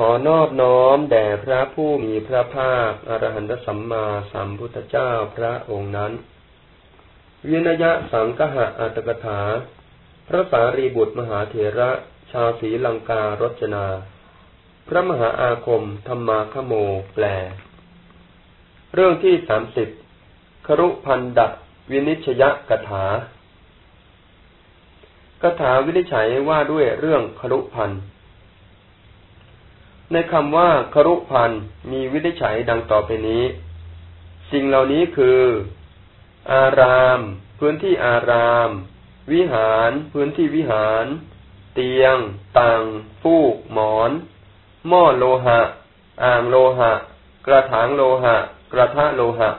ขอนอบน้อมแด่พระผู้มีพระภาคอรหันตสัมมาสัมพุทธเจ้าพระองค์นั้น วินยะสังกหะอัตกถา พระสารีบุตรมหาเถระ ชาวศรีลังการจนา พระมหาอาคมธรรมาคโมแปล เรื่องที่สามสิบครุพันดะวินิชยกถากถาวินิจฉัยว่าด้วยเรื่องครุพันธ์ ในคำว่าครุพันมีวินิจฉัยดังต่อไปนี้ สิ่งเหล่านี้คือ อาราม พื้นที่อาราม วิหาร พื้นที่วิหาร เตียง ตังฟูก หมอน หม้อโลหะ อ่างโลหะ กระถางโลหะ กระทะโลหะ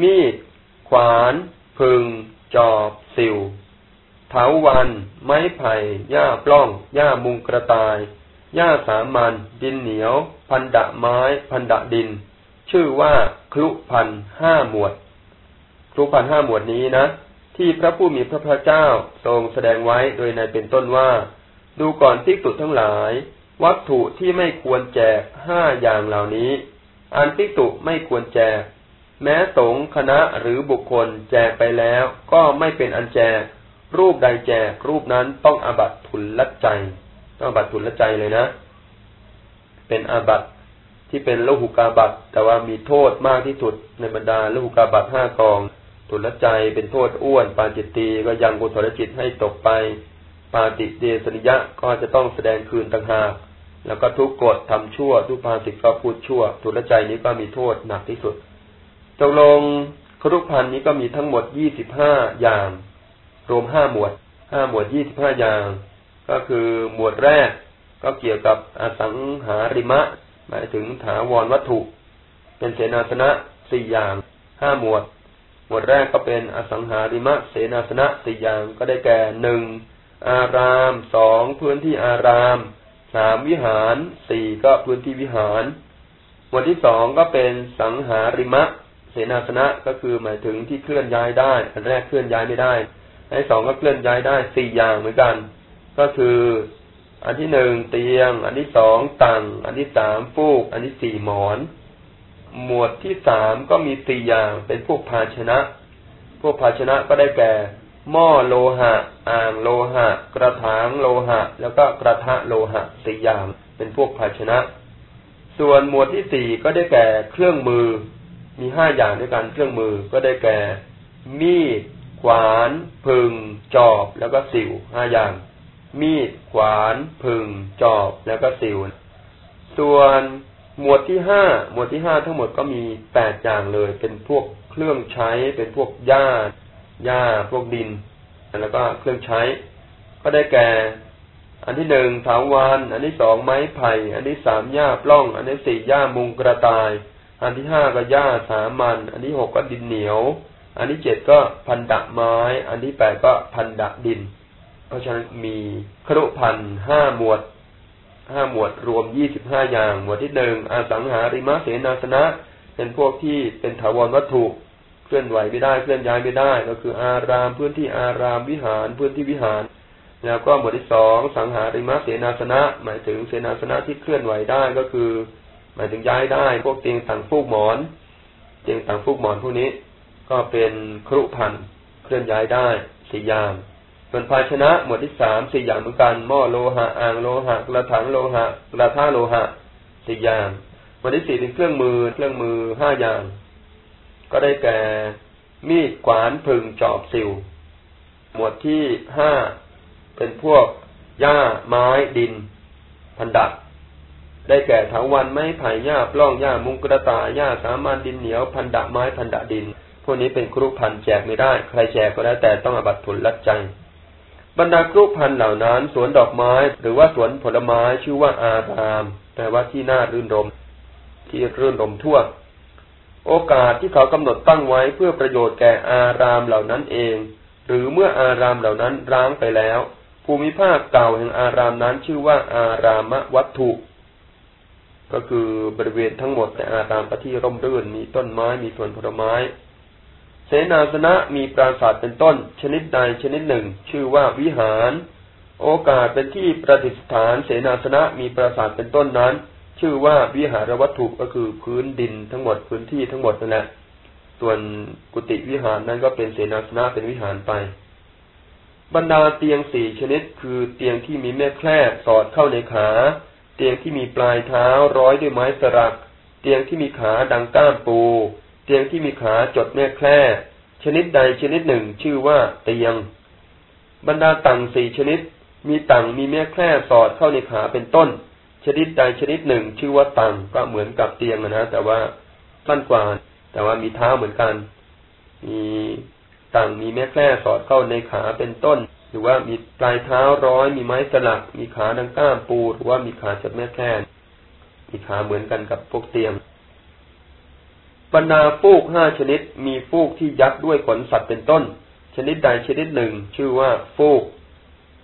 มีด ขวาน พึง จอบ สิวเถาวัน ไม้ไผ่ หญ้าปล้อง หญ้ามุงกระต่าย หญ้าสามัญดินเหนียว พันดะไม้ พันดะดิน ชื่อว่าคลุพันห้าหมวด คลุพันห้าหมวดนี้นะ ที่พระผู้มีพระภาคเจ้าทรงแสดงไว้โดยในเป็นต้นว่า ดูก่อนทิกตุทั้งหลาย วัตถุที่ไม่ควรแจกห้าอย่างเหล่านี้อันทิกตุไม่ควรแจก แม้สงคณะหรือบุคคลแจกไปแล้วก็ไม่เป็นอันแจก รูปใดแจกรูปนั้นต้องอบัตทุนลัดใจ ต้องบัตรทุนละใจเลยนะ เป็นอาบัตที่เป็นโลหุกาบัตแต่ว่ามีโทษมากที่สุดในบรรดาโลหุกาบัตห้ากอง ทุนละใจเป็นโทษอ้วน ปาจิตตีก็ยังกุศลจิตให้ตกไป ปาติเดสนิยะก็จะต้องแสดงคืนต่างหากแล้วก็ทุกกฎทำชั่ว ทุกภาสิกก็พูดชั่วทุนละใจนี้ก็มีโทษหนักที่สุดตกลงครุพันนี้ก็มีทั้งหมดยี่สิบห้าอย่าง รวมห้าหมวดห้าหมวดยี่สิบห้าอย่าง ก็คือหมวดแรกก็เกี่ยวกับอสังหาริมะ หมายถึงถาวรวัตถุ เป็นเสนาสนะสี่อย่างห้าหมวด หมวดแรกก็เป็นอสังหาริมะ เสนาสนะสี่อย่างก็ได้แก่หนึ่งอารามสองพื้นที่อารามสามวิหารสี่ก็พื้นที่วิหาร หมวดที่สองก็เป็นสังหาริมะ เสนาสนะก็คือหมายถึงที่เคลื่อนย้ายได้ อันแรกเคลื่อนย้ายไม่ได้อันสองก็เคลื่อนย้ายได้สี่อย่างเหมือนกัน ก็คือ อันที่หนึ่งเตียง อันที่สองตังอันที่สามฟูก อันที่สี่หมอน หมวดที่สามก็มีสี่อย่างเป็นพวกภาชนะ พวกภาชนะก็ได้แก่ หม้อโลหะ อ่างโลหะ กระถางโลหะ แล้วก็กระทะโลหะสี่อย่างเป็นพวกภาชนะ ส่วนหมวดที่สี่ก็ได้แก่เครื่องมือ มีห้าอย่างด้วยกันเครื่องมือก็ได้แก่ มีดขวาน พึง จอบ แล้วก็สิวห้าอย่าง มีด ขวานพึงจอบ แล้วก็สิว ส่วนหมวดที่ห้า หมวดที่ห้าทั้งหมดก็มีแปดอย่างเลย เป็นพวกเครื่องใช้ เป็นพวกหญ้า หญ้า พวกดิน แล้วก็เครื่องใช้ ก็ได้แก่ อันที่หนึ่งถาวรอันที่สองไม้ไผ่ อันที่สามหญ้าปล้อง อันที่สี่หญ้ามุงกระต่าย อันที่ห้าก็หญ้าสามัญอันที่หกก็ดินเหนียว อันที่เจ็ดก็พันดะไม้ อันที่แปดก็พันดะดิน เพราะฉะนั้นมีครุพันห้าหมวดห้าหมวดรวมยี่สิบห้าอย่าง หมวดที่หนึ่งอสังหาริมะเสนาสนะ เป็นพวกที่เป็นถาวรวัตถุเคลื่อนไหวไม่ได้เคลื่อนย้ายไม่ได้ ก็คืออารามพื้นที่อารามวิหารพื้นที่วิหาร แล้วก็หมวดที่สองสังหาริมะเสนาสนะ หมายถึงเสนาสนะที่เคลื่อนไหวได้ก็คือ หมายถึงย้ายได้ พวกเตียงต่างฟูกหมอน เตียงต่างฟูกหมอนพวกนี้ ก็เป็นครุพันเคลื่อนย้ายได้สี่อย่าง ส่วนภาชนะหมวดที่สามสี่อย่างเหมือนกันหม้อโลหะอ่างโลหะกระถางโลหะกระทะโลหะสี่อย่างหมวดที่สี่เป็นเครื่องมือเครื่องมือห้าอย่าง ก็ได้แก่ มีดขวานพึงจอบสิว หมวดที่ห้าเป็นพวกหญ้าไม้ดิน พันดักได้แก่ถาวันไม้ไผ่หญ้าปล้องหญ้ามุงกระตาหญ้าสามัญดินเหนียวพันดะไม้พันดะดิน พวกนี้เป็นครุพันแจกไม่ได้ ใครแจกก็ได้แต่ต้องอบัตทุนลัดใจ บรรดากรุพันเหล่านั้น สวนดอกไม้ หรือว่าสวนผลไม้ชื่อว่าอารามแปลว่าที่น่ารื่นรม ที่รื่นรมทั่ว โอกาสที่เขากำหนดตั้งไว้เพื่อประโยชน์แก่อารามเหล่านั้นเอง หรือเมื่ออารามเหล่านั้นร้างไปแล้ว ภูมิภาคเก่าแห่งอารามนั้นชื่อว่าอารามวัตถุก็คือบริเวณทั้งหมดในอารามปที่ร่มรื่นมีต้นไม้มีสวนผลไม้ เสนาสนะมีปราสาทเป็นต้น ชนิดใดชนิดหนึ่ง ชื่อว่าวิหาร โอกาสเป็นที่ประดิษฐาน เสนาสนะมีปราสาทเป็นต้นนั้น ชื่อว่าวิหารวัตถุก็คือพื้นดินทั้งหมดพื้นที่ทั้งหมดนั่นแหละส่วนกุฏิวิหารนั้นก็เป็นเสนาสนะเป็นวิหารไป บรรดาเตียงสี่ชนิด คือเตียงที่มีแม่แคร่สอดเข้าในขา เตียงที่มีปลายเท้าร้อยด้วยไม้สลัก เตียงที่มีขาดังก้ามปู ตียงที่มีขาจดแม่แคร่ชนิดใดชนิดหนึ่งชื่อว่าเตียง บรรดาตังสี่ชนิด มีตังมีแม่แคร่สอดเข้าในขาเป็นต้น ชนิดใดชนิดหนึ่ง ชื่อว่าตังก็เหมือนกับเตียงนะแต่ว่าสั้นกว่า แต่ว่ามีเท้าเหมือนกัน มีต่างมีแม่แคร่สอดเข้าในขาเป็นต้น หรือว่ามีปลายเท้าร้อย มีไม้สลัก มีขาดังก้ามปูหรือว่ามีขาจับแม่แคร่มีขาเหมือนกันกับพวกเตียง บรรดาฟูกห้าชนิดมีฟูกที่ยัดด้วยขนสัตว์เป็นต้น ชนิดใดชนิดหนึ่ง ชื่อว่าฟูก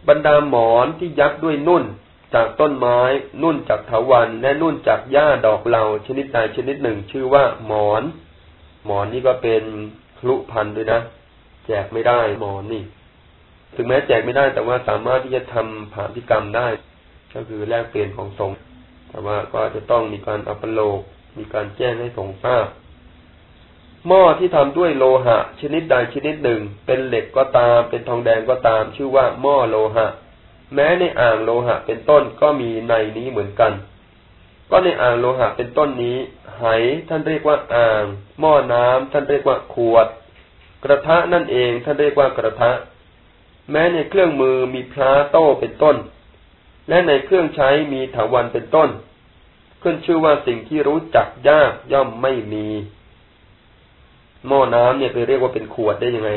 บรรดาหมอนที่ยัดด้วยนุ่นจากต้นไม้ นุ่นจากเถาวันและนุ่นจากหญ้าดอกเหลาชนิดใดชนิดหนึ่ง ชื่อว่าหมอน หมอนนี่ก็เป็นคลุพันด้วยนะแจกไม่ได้หมอนนี่ ถึงแม้แจกไม่ได้แต่ว่าสามารถที่จะทำผ่านพิกรรมได้ ก็คือแลกเปลี่ยนของสงฆ์แต่ว่าก็จะต้องมีการอัปโลกมีการแจ้งให้สงฆ์ทราบ หม้อที่ทำด้วยโลหะ ชนิดใดชนิดหนึ่ง เป็นเหล็กก็ตาม เป็นทองแดงก็ตาม ชื่อว่าหม้อโลหะ แม้ในอ่างโลหะเป็นต้นก็มีในนี้เหมือนกัน ก็ในอ่างโลหะเป็นต้นนี้ไหท่านเรียกว่าอ่าง หม้อน้ำท่านเรียกว่าขวด กระทะนั่นเองท่านเรียกว่ากระทะ แม้ในเครื่องมือมีพลาโต้เป็นต้น และในเครื่องใช้มีถาวันเป็นต้น ขึ้นชื่อว่าสิ่งที่รู้จักยากย่อมไม่มี หม้อน้ำเนี่ยไปเรียกว่าเป็นขวดได้ยังไง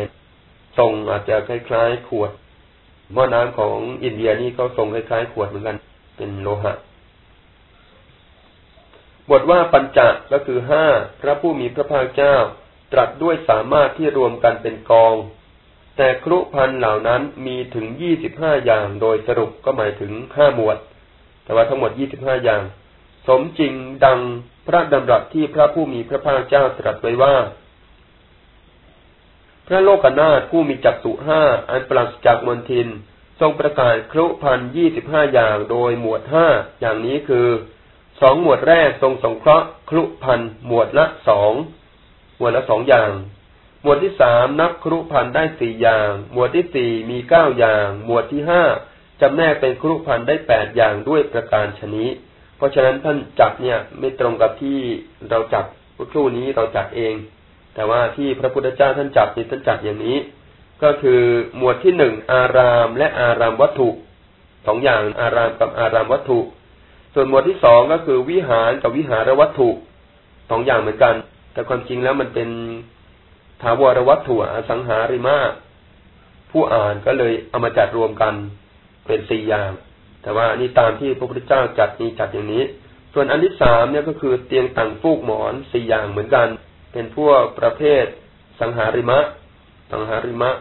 ทรงอาจจะคล้ายๆขวด หม้อน้ำของอินเดียนี่เขาทรงคล้ายๆขวดเหมือนกัน เป็นโลหะบทว่าปัญจก็คือห้าพระผู้มีพระภาคเจ้า ตรัสด้วยสามารถที่รวมกันเป็นกอง แต่ครุพันเหล่านั้นมีถึงยี่สิบห้าอย่างโดยสรุปก็หมายถึงห้าหมวด แต่ว่าทั้งหมดยี่สิบห้าอย่าง สมจริงดังพระดำรัสที่พระผู้มีพระภาคเจ้าตรัสไว้ว่า พระโลกนาถผู้มีจักสุห้าอันปราศจากมนทิน ทรงประกาศครุพันยี่สิบห้าอย่างโดยหมวดห้าอย่างนี้คือสองหมวดแรกทรงสงเคราะห์ครุพันหมวดละสองหมวดละสองอย่าง หมวดที่สามนับครุพันได้สี่อย่าง หมวดที่สี่มีเก้าอย่าง หมวดที่ห้าจำแนกเป็นครุพันได้แปดอย่างด้วยประการชนิดเพราะฉะนั้นท่านจัดเนี่ยไม่ตรงกับที่เราจัดครู่นี้เราจัดเอง แต่ว่าที่พระพุทธเจ้าท่านจัดนี่ท่านจัดอย่างนี้ ก็คือหมวดที่หนึ่งอารามและอารามวัตถุสองอย่างอารามกับอารามวัตถุ ส่วนหมวดที่สองก็คือวิหารกับวิหารวัตถุสองอย่างเหมือนกัน แต่ความจริงแล้วมันเป็นถาวรวัตถุอสังหาริมาผู้อ่านก็เลยเอามาจัดรวมกันเป็นสี่อย่าง แต่ว่านี่ตามที่พระพุทธเจ้าจัดนี่จัดอย่างนี้ ส่วนอันที่สามเนี่ยก็คือเตียงต่างฟูกหมอนสี่อย่างเหมือนกัน เป็นพวกประเภทสังหาริมะ สังหาริมะ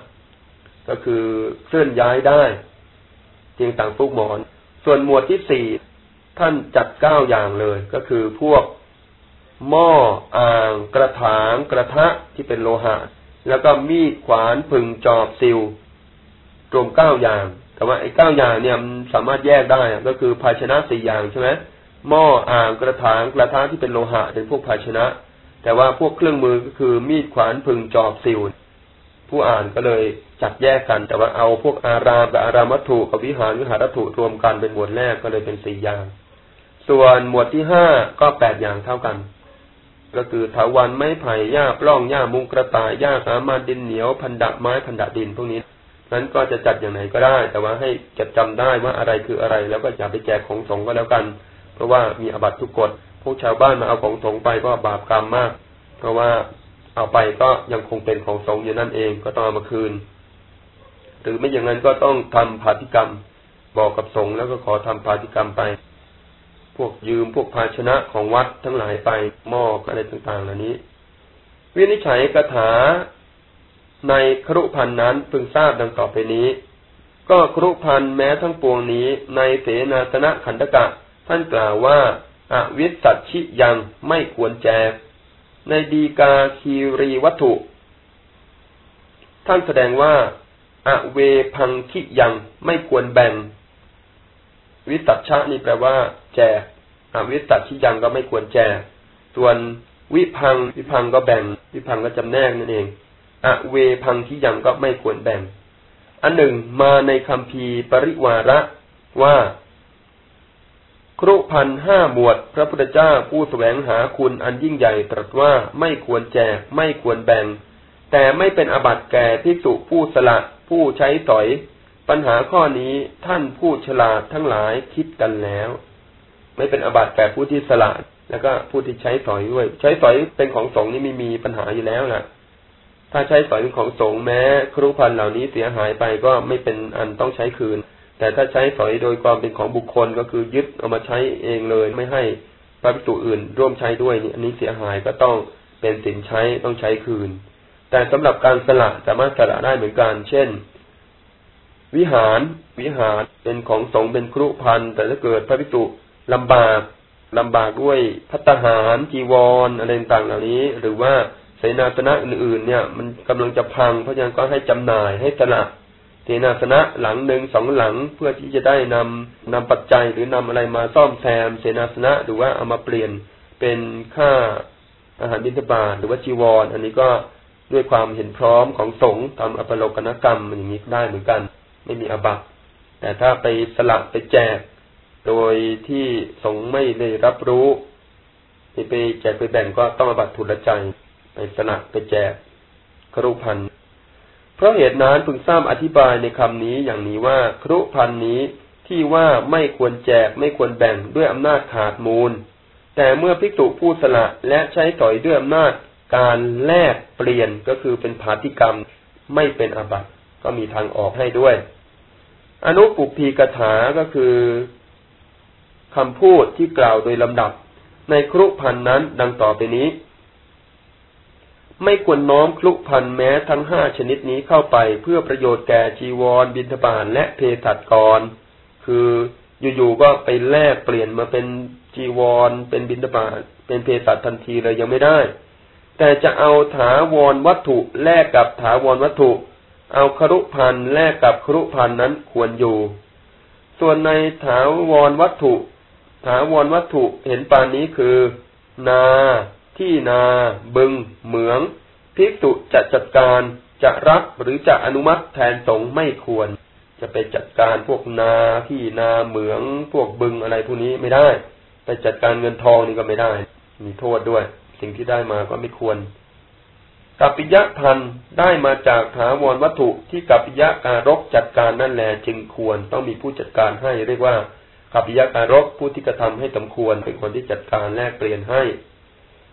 ก็คือเคลื่อนย้ายได้เตียงต่างฟูกหมอน ส่วนหมวดที่สี่ท่านจัดเก้าอย่างเลย ก็คือพวก หม้ออ่าง กระถาง กระทะที่เป็นโลหะ แล้วก็มีดขวานพึงจอบซิวรวมเก้าอย่าง แต่ว่าไอ้เก้าอย่างเนี่ยมันสามารถแยกได้ก็คือภาชนะสี่อย่างใช่ไหมหม้ออ่างกระถางกระทะที่เป็นโลหะเป็นพวกภาชนะ แต่ว่าพวกเครื่องมือก็คือมีดขวานพึงจอบซิวผู้อ่านก็เลยจัดแยกกัน แต่ว่าเอาพวกอารามกับอารามวัตถุกับวิหารวิหารวัตถุรวมกันเป็นหมวดแรกก็เลยเป็นสี่อย่าง ส่วนหมวดที่ห้าก็แปดอย่างเท่ากัน ก็คือถาวันไม้ไผ่หญ้าปล้องหญ้ามุงกระต่ายหญ้าสามารถดินเหนียวพันดะไม้พันดะดินพวกนี้นั้นก็จะจัดอย่างไหนก็ได้ แต่ว่าให้จดจำได้ว่าอะไรคืออะไร แล้วก็อย่าไปแจกของสงก็แล้วกัน เพราะว่ามีอบัตทุกกฎ พวกชาวบ้านมาเอาของสงไปก็บาปกรรมมาก เพราะว่าเอาไปก็ยังคงเป็นของสงอยู่นั่นเองก็ต้องเอามาคืน หรือไม่อย่างนั้นก็ต้องทำภาติกรรม บอกกับสงแล้วก็ขอทำภาติกรรมไป พวกยืมพวกภาชนะของวัดทั้งหลายไปหม้ออะไรต่างๆ เหล่านี้ วินิจฉัยคาถาในครุพันนั้นพึงทราบดังต่อไปนี้ ก็ครุพันแม้ทั้งปวงนี้ในเสนาสนะขันธกะ ท่านกล่าวว่า อวิสัชชิยังไม่ควรแจก ในดีกาคีรีวัตถุ ท่านแสดงว่าอเวพังคิยังไม่ควรแบ่ง วิตัชชะนี่แปลว่า แจกอวิตัชิยังก็ไม่ควรแจก ส่วนวิพังวิพังก็แบ่ง วิพังก็จำแนกนั่นเองอเวพังคิยังก็ไม่ควรแบ่ง อันหนึ่งมาในคำพีปริวาระว่า ครุพันห้าหมวด พระพุทธเจ้าผู้แสวงหาคุณอันยิ่งใหญ่ตรัสว่าไม่ควรแจกไม่ควรแบ่ง แต่ไม่เป็นอบัติแก่พิสุผู้สละ ผู้ใช้สอย ปัญหาข้อนี้ท่านผู้ฉลาดทั้งหลายคิดกันแล้ว ไม่เป็นอบัติแก่ผู้ที่สละแล้วก็ผู้ที่ใช้สอยด้วย ใช้สอยเป็นของสงฆ์นี่ไม่มีปัญหาอยู่แล้วล่ะ ถ้าใช้สอยเป็นของสงฆ์แม้ ครุพันเหล่านี้เสียหายไปก็ไม่เป็นอันต้องใช้คืน แต่ถ้าใช้สอยโดยความเป็นของบุคคลก็คือยึดเอามาใช้เองเลยไม่ให้พระภิกษุอื่นร่วมใช้ด้วยนี่อันนี้เสียหายก็ต้องเป็นสินใช้ต้องใช้คืน แต่สำหรับการสละสามารถสละได้เหมือนกัน เช่น วิหารวิหารเป็นของสงฆ์เป็นครุพันแต่ถ้าเกิดพระภิกษุลำบากลำบากด้วยพัตหารจีวรอะไรต่างเหล่านี้ หรือว่าเสนาสนะอื่นๆ เนี่ย มันกำลังจะพังเพราะฉะนั้นก็ให้จำหน่ายให้สละ เสนาสนะหลังหนึ่งสองหลังเพื่อที่จะได้นำนำปัจจัยหรือนำอะไรมาซ่อมแซมเสนาสนะหรือว่าเอามาเปลี่ยนเป็นค่าอาหารบิณฑบาตหรือว่าจีวรออันนี้ก็ด้วยความเห็นพร้อมของสงฆ์ทำอภโลกนกรรมอย่างนี้ได้เหมือนกัน ไม่มีอบัตแต่ถ้าไปสลับไปแจก โดยที่สงฆ์ไม่ได้รับรู้ไปแจกไปแบ่งก็ต้องอบัตทุลใจ ไปสลับไปแจกครุพัน เพราะเหตุนั้นพึงทราบอธิบายในคำนี้อย่างนี้ว่าครุพันนี้ที่ว่าไม่ควรแจกไม่ควรแบ่งด้วยอำนาจขาดมูล แต่เมื่อภิกษุผู้สละและใช้ต่อยด้วยอำนาจการแลกเปลี่ยนก็คือเป็นผาติกรรมไม่เป็นอบัติก็มีทางออกให้ด้วย อนุปุพีกถาก็คือคำพูดที่กล่าวโดยลำดับ ในครุพันนั้นดังต่อไปนี้ ไม่ควรน้อมคลุพันแม้ทั้งห้าชนิดนี้เข้าไปเพื่อประโยชน์แก่จีวร บิณฑบาตและเพศัตกร คืออยู่ๆก็ไปแลกเปลี่ยนมาเป็นจีวร เป็นบิณฑบาตเป็นเพศัตทันทีเลยยังไม่ได้ แต่จะเอาถาวรวัตถุแลกกับถาวรวัตถุ เอาครุพันแลกกับครุพันนั้นควรอยู่ ส่วนในถาวรวัตถุ ถาวรวัตถุเห็นปานนี้คือ นา ที่นา บึง เหมือง ภิกษุจะจัดการจะรับหรือจะอนุมัติแทนสงฆ์ไม่ควร จะไปจัดการพวกนาที่นาเหมืองพวกบึงอะไรพวกนี้ไม่ได้ ไปจัดการเงินทองนี่ก็ไม่ได้ มีโทษด้วย สิ่งที่ได้มาก็ไม่ควรกัปปิยะพันได้มาจากถาวรวัตถุที่กัปปิยะการกจัดการนั่นแหละจึงควรต้องมีผู้จัดการให้เรียกว่ากัปปิยะการกผู้ที่กระทำให้สมควรเป็นคนที่จัดการแลกเปลี่ยนให้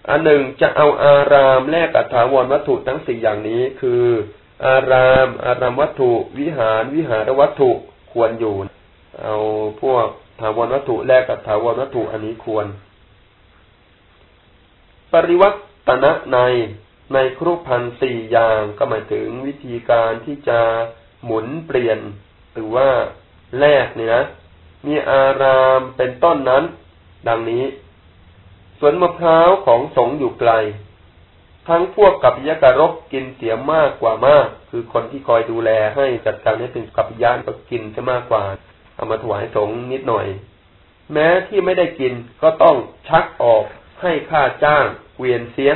อันหนึ่งจะเอาอารามแลกกัถาวรวัตถุทั้งสี่อย่างนี้ คือ อาราม อารามวัตถุ วิหาร วิหารวัตถุควรอยู่ เอาพวกถาวรวัตถุแลกกับถาวรวัตถุอันนี้ควร ปริวัตนะในในครุพันสี่อย่างก็หมายถึงวิธีการที่จะหมุนเปลี่ยน หรือว่าแลกเนี่ยนะมีอารามเป็นต้นนั้น ดังนี้ สวนมะพร้าวของสงอยู่ไกล ทั้งพวกกัปยะการบกินเสียมากกว่ามาก คือคนที่คอยดูแลให้จัดการให้เป็นกัปยานก็กินจะมากกว่า เอามาถวายสงนิดหน่อย แม้ที่ไม่ได้กินก็ต้องชักออกให้ค่าจ้างเกวียนเสีย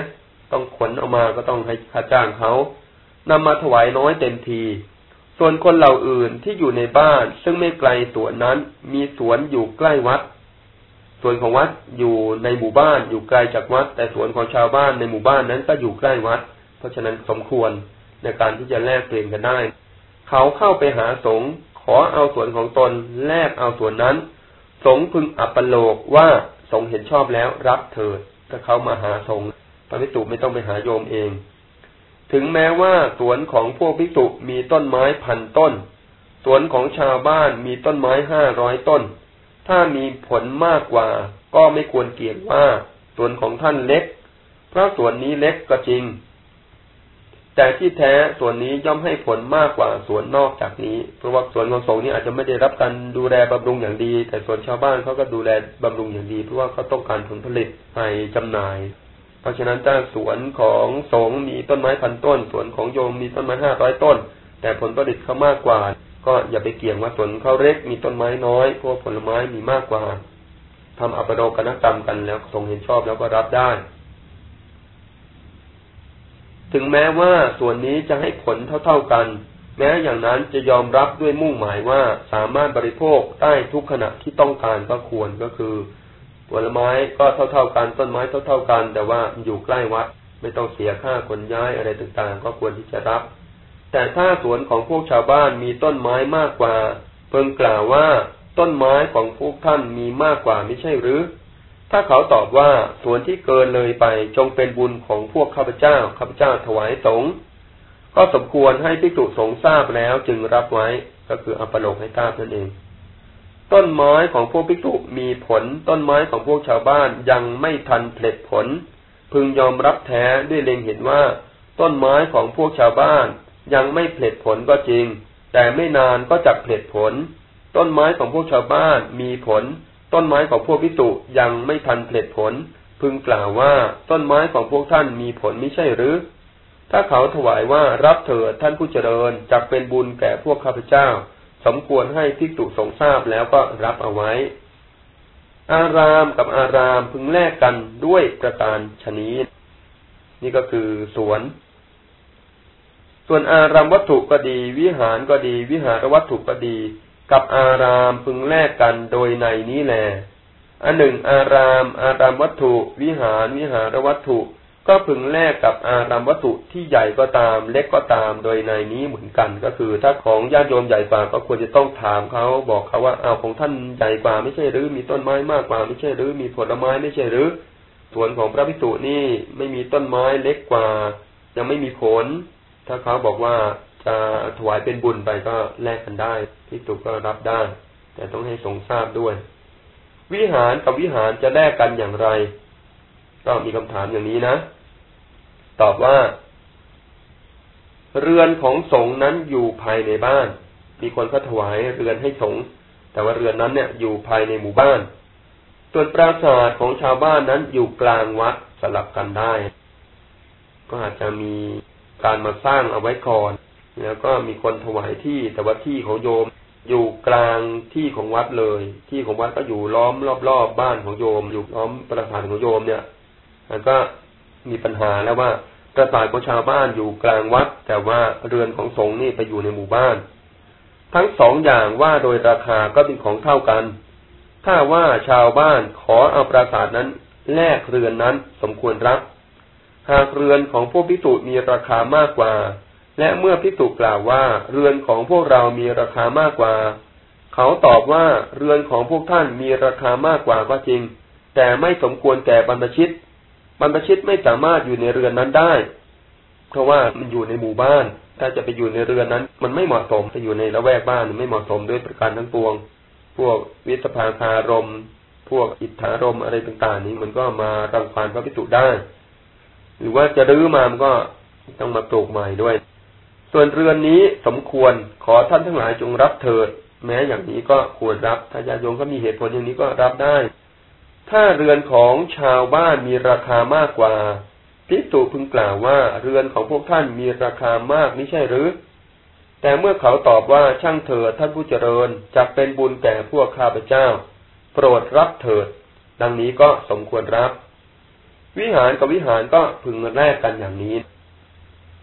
ต้องขนออกมาก็ต้องให้ค่าจ้างเขานำมาถวายน้อยเต็มที ส่วนคนเหล่าอื่นที่อยู่ในบ้านซึ่งไม่ไกลสวนนั้น มีสวนอยู่ใกล้วัด ส่วนของวัดอยู่ในหมู่บ้านอยู่ไกลจากวัด แต่ส่วนของชาวบ้านในหมู่บ้านนั้นก็อยู่ใกล้วัด เพราะฉะนั้นสมควรในการที่จะแลกเปลี่ยนกันได้ เขาเข้าไปหาสงฆ์ขอเอาส่วนของตนแลกเอาส่วนนั้น สงฆ์พึงอัปโลกว่าสงฆ์เห็นชอบแล้วรับเถิดถ้าเขามาหาสงฆ์พระภิกษุไม่ต้องไปหาโยมเอง ถึงแม้ว่าสวนของพวกภิกษุมีต้นไม้พันต้น สวนของชาวบ้านมีต้นไม้ห้าร้อยต้น ถ้ามีผลมากกว่า ก็ไม่ควรเกียดว่า ส่วนของท่านเล็ก เพราะส่วนนี้เล็กก็จริง แต่ที่แท้ส่วนนี้ย่อมให้ผลมากกว่าส่วนนอกจากนี้ เพราะว่าส่วนของสงฆ์นี้อาจจะไม่ได้รับการดูแลบำรุงอย่างดี แต่ส่วนชาวบ้านเขาก็ดูแลบำรุงอย่างดี เพราะว่าเขาต้องการผลผลิตให้จำหน่ายเพราะฉะนั้นถ้าสวนของสงฆ์มีต้นไม้พันต้น สวนของโยมมีต้นไม้ห้าร้อยต้น แต่ผลผลิตเขามากกว่า ก็อย่าไปเกี่ยงว่าสวนเขาเล็กมีต้นไม้น้อยพวกผลไม้มีมากกว่าทำอัปโดกนกรรมกันแล้วทรงเห็นชอบแล้วก็รับได้ ถึงแม้ว่าส่วนนี้จะให้ผลเท่าๆกัน แม้อย่างนั้นจะยอมรับด้วยมุ่งหมายว่าสามารถบริโภคได้ทุกขณะที่ต้องการก็ควรก็คือผลไม้ก็เท่าๆกันต้นไม้เท่าๆกัน แต่ว่าอยู่ใกล้วัด ไม่ต้องเสียค่าขนย้ายอะไรต่างๆ ก็ควรที่จะรับ แต่ถ้าสวนของพวกชาวบ้านมีต้นไม้มากกว่า เพิ่งกล่าวว่าต้นไม้ของพวกท่านมีมากกว่าไม่ใช่หรือ ถ้าเขาตอบว่าสวนที่เกินเลยไปจงเป็นบุญของพวกข้าพเจ้าข้าพเจ้าถวายสงฆ์ก็สมควรให้พิจุสงทราบแล้วจึงรับไว้ก็คืออัปโลกให้ทราบนั่นเอง ต้นไม้ของพวกภิกษุมีผล ต้นไม้ของพวกชาวบ้านยังไม่ทันผลผล พึงยอมรับแท้ด้วยเล็งเห็นว่า ต้นไม้ของพวกชาวบ้าน ยังไม่ผลิผลก็จริง แต่ไม่นานก็จักผลิผล ต้นไม้ของพวกชาวบ้านมีผล ต้นไม้ของพวกภิกษุยังไม่ทันผลิผล พึงกล่าวว่าต้นไม้ของพวกท่านมีผลไม่ใช่หรือ ถ้าเขาถวายว่ารับเถิดท่านผู้เจริญจักเป็นบุญแก่พวกข้าพเจ้า สมควรให้ภิกษุสงทราบแล้วก็รับเอาไว้ อารามกับอารามพึงแลกกันด้วยประการชนีนี่ก็คือสวน ส่วนอารามวัตถุก็ดี วิหารก็ดี วิหารวัตถุก็ดี กับอารามพึงแลกกันโดยในนี้แหลอันหนึ่ง อาราม อารามวัตถุ วิหารวิหารวัตถุ ก็พึงแลกกับอารามวัตถุที่ใหญ่ก็ตาม เล็กก็ตามโดยในนี้เหมือนกันก็คือ ถ้าของญาติโยมใหญ่กว่าก็ควรจะต้องถามเขาบอกเขาว่าเอาของท่านใหญ่กว่าไม่ใช่หรือมีต้นไม้มากกว่าไม่ใช่หรือมีผลไม้ไม่ใช่หรือส่วนของพระพิสุนี่ไม่มีต้นไม้เล็กกว่า ยังไม่มีผล ถ้าเขาบอกว่าจะถวายเป็นบุญไปก็แลกกันได้พิสุก็รับได้ แต่ต้องให้ทรงทราบด้วย วิหารกับวิหารจะแลกกันอย่างไร ก็มีคำถามอย่างนี้นะ ตอบว่า เรือนของสงนั้นอยู่ภายในบ้าน มีคนเขาถวายเรือนให้สงแต่ว่าเรือนนั้นเนี่ยอยู่ภายในหมู่บ้าน ส่วนปราสาทของชาวบ้านนั้นอยู่กลางวัดสลับกันได้ ก็อาจจะมี การมาสร้างเอาไว้ก่อน แล้วก็มีคนถวายที่แต่ว่าที่ของโยมอยู่กลางที่ของวัดเลย ที่ของวัดก็อยู่ล้อมรอบๆบบ้านของโยม อยู่ล้อมปราสาทของโยมเนี่ยแล้วก็มีปัญหาแล้วว่าปราสาทของชาวบ้านอยู่กลางวัด แต่ว่าเรือนของสงฆ์นี่ไปอยู่ในหมู่บ้าน ทั้งสองอย่างว่าโดยราคาก็เป็นของเท่ากัน ถ้าว่าชาวบ้านขอเอาปราสาทนั้นแลกเรือนนั้นสมควรรับ หากเรือนของพวกพิสุมีราคามากกว่า และเมื่อพิสุกล่าวว่า เรือนของพวกเรามีราคามากกว่า เขาตอบว่าเรือนของพวกท่านมีราคามากกว่าก็จริง แต่ไม่สมควรแก่บรรพชิต บรรพชิตไม่สามารถอยู่ในเรือนนั้นได้ เพราะว่ามันอยู่ในหมู่บ้าน ถ้าจะไปอยู่ในเรือนนั้น มันไม่เหมาะสมจะอยู่ในละแวกบ้านไม่เหมาะสมด้วยประการทั้งปวง พวกวิสภาคารมพวกอิทธารมอะไรต่างๆ นี้มันก็มารังควานพระพิสุได้ หรือว่าจะรื้อมามันก็ต้องมาปลูกใหม่ด้วย ส่วนเรือนนี้สมควรขอท่านทั้งหลายจงรับเถิด แม้อย่างนี้ก็ควรรับถ้าญาโยมก็มีเหตุผลอย่างนี้ก็รับได้ ถ้าเรือนของชาวบ้านมีราคามากกว่าพิสูพึงกล่าวว่าเรือนของพวกท่านมีราคามากไม่ใช่หรือ แต่เมื่อเขาตอบว่าช่างเถิดท่านผู้เจริญจะเป็นบุญแก่พวกข้าพเจ้า โปรดรับเถิด ดังนี้ก็สมควรรับ วิหารกับวิหารก็พึงแลกกันอย่างนี้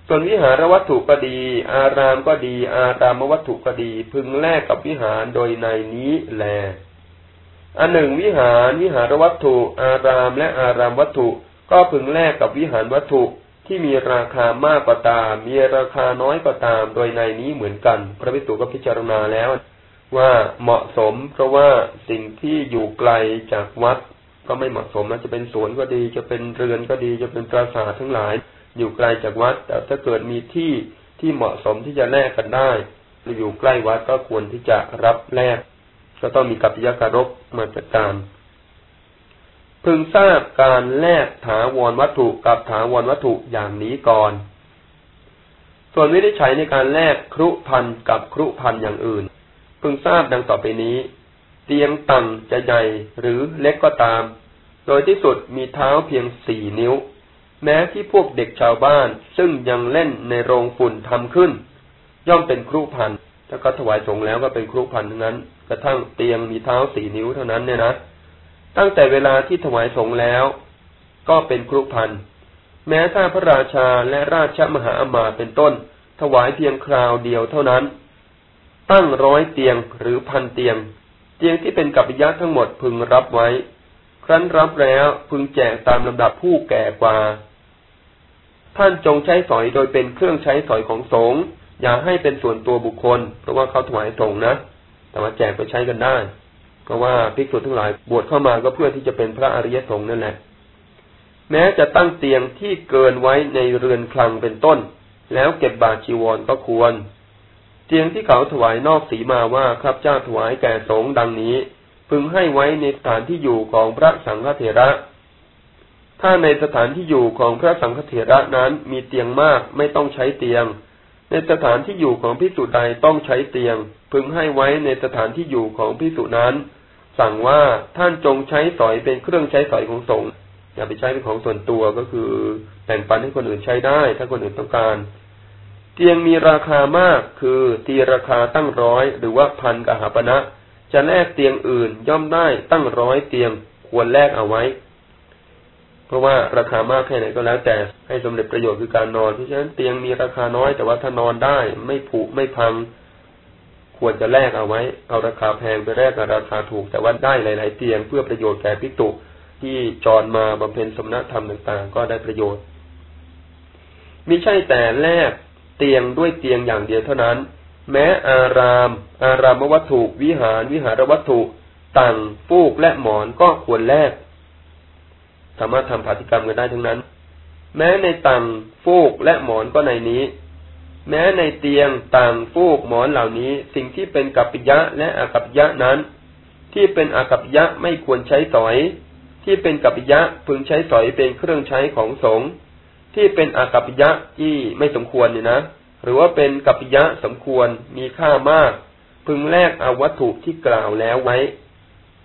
ส่วนวิหารวัตถุก็ดี อารามก็ดี อารามวัตถุก็ดี พึงแลกกับวิหารโดยในนี้แล อันหนึ่งวิหารวิหารวัตถุ อารามและอารามวัตถุ ก็พึงแลกกับวิหารวัตถุที่มีราคามากกว่าตาม มีราคาน้อยกว่าตาม โดยในนี้เหมือนกัน พระวิสุก็พิจารณาแล้ว ว่าเหมาะสมเพราะว่าสิ่งที่อยู่ไกลจากวัด ก็ไม่เหมาะสมนะจะเป็นสวนก็ดี จะเป็นเรือนก็ดี จะเป็นปราสาททั้งหลาย อยู่ไกลจากวัด แต่ถ้าเกิดมีที่ที่เหมาะสมที่จะแลกกันได้อยู่ใกล้วัดก็ควรที่จะรับแลกก็ต้องมีกัปยการบมาจัดการพึงทราบการแลกถาวรวัตถุกับถาวรวัตถุอย่างนี้ก่อน ส่วนวิธีใช้ในการแลกครุพันกับครุพันอย่างอื่น พึงทราบดังต่อไปนี้ เตียงต่ำจะใหญ่หรือเล็กก็ตาม โดยที่สุดมีเท้าเพียงสี่นิ้ว แม้ที่พวกเด็กชาวบ้านซึ่งยังเล่นในโรงฝุ่นทำขึ้น ย่อมเป็นครุพันถ้าก็ถวายสงแล้วก็เป็นครุพันทั้งนั้น กระทั่งเตียงมีเท้าสี่นิ้วเท่านั้นเนี่ยนะตั้งแต่เวลาที่ถวายสงแล้ว ก็เป็นครุพันแม้ถ้าพระราชาและราชมหาอมาเป็นต้น ถวายเพียงคราวเดียวเท่านั้น ตั้งร้อยเตียงหรือพันเตียง เตียงที่เป็นกัปยะทั้งหมดพึงรับไว้ ครั้นรับแล้วพึงแจกตามลำดับผู้แก่กว่า ท่านจงใช้สอยโดยเป็นเครื่องใช้สอยของสงฆ์อย่าให้เป็นส่วนตัวบุคคล เพราะว่าเขาถวายสงฆ์นะ แต่ว่าแจกไปใช้กันได้ เพราะว่าภิกษุทั้งหลายบวชเข้ามาก็เพื่อที่จะเป็นพระอริยสงฆ์นั่นแหละ แม้จะตั้งเตียงที่เกินไว้ในเรือนคลังเป็นต้น แล้วเก็บบาชีวรก็ควร เตียงที่เขาถวายนอกสีมาว่าครับเจ้าถวายแก่สงฆ์ดังนี้ พึงให้ไว้ในสถานที่อยู่ของพระสังฆเถระ ถ้าในสถานที่อยู่ของพระสังฆเถระนั้นมีเตียงมากไม่ต้องใช้เตียง ในสถานที่อยู่ของพิสุใดต้องใช้เตียง พึงให้ไว้ในสถานที่อยู่ของพิสุนั้น สั่งว่าท่านจงใช้สอยเป็นเครื่องใช้สอยของสงฆ์อย่าไปใช้เป็นของส่วนตัวก็คือแบ่งปันให้คนอื่นใช้ได้ ถ้าคนอื่นต้องการ เตียงมีราคามากคือตีราคาตั้งร้อยหรือว่าพันกหาปณะจะแลกเตียงอื่นย่อมได้ตั้งร้อยเตียงควรแลกเอาไว้ เพราะว่าราคามากแค่ไหนก็แล้วแต่ให้สมเด็จประโยชน์คือการนอนเพราะฉะนั้นเตียงมีราคาน้อยแต่ว่าถ้านอนได้ไม่ผุไม่พัง ควรจะแลกเอาไว้ เอาราคาแพงไปแลกกับราคาถูก แต่ว่าได้หลาย ๆ เตียงเพื่อประโยชน์แก่พิกตุที่จรมาบำเพ็ญสมณธรรมต่าง ๆ ก็ได้ประโยชน์มิใช่แต่แลก เตียงด้วยเตียงอย่างเดียวเท่านั้น แม้อาราม อารามวัตถุวิหารวิหารวัตถุต่างฟูกและหมอนก็ควรแลกสามารถทำปฏิกรรมกันได้ทั้งนั้น แม้ในต่างฟูกและหมอนก็ในนี้ แม้ในเตียงต่างฟูกหมอนเหล่านี้ สิ่งที่เป็นกัปปิยะและอากัปปิยะนั้น ที่เป็นอากัปปิยะไม่ควรใช้สอย ที่เป็นกัปปิยะพึงใช้สอยเป็นเครื่องใช้ของสงฆ์ ที่เป็นอากัปปิยะที่ไม่สมควรเนี่ยนะ หรือว่าเป็นกัปปิยะสมควรมีค่ามาก พึงแลกเอาวัตถุที่กล่าวแล้วไว้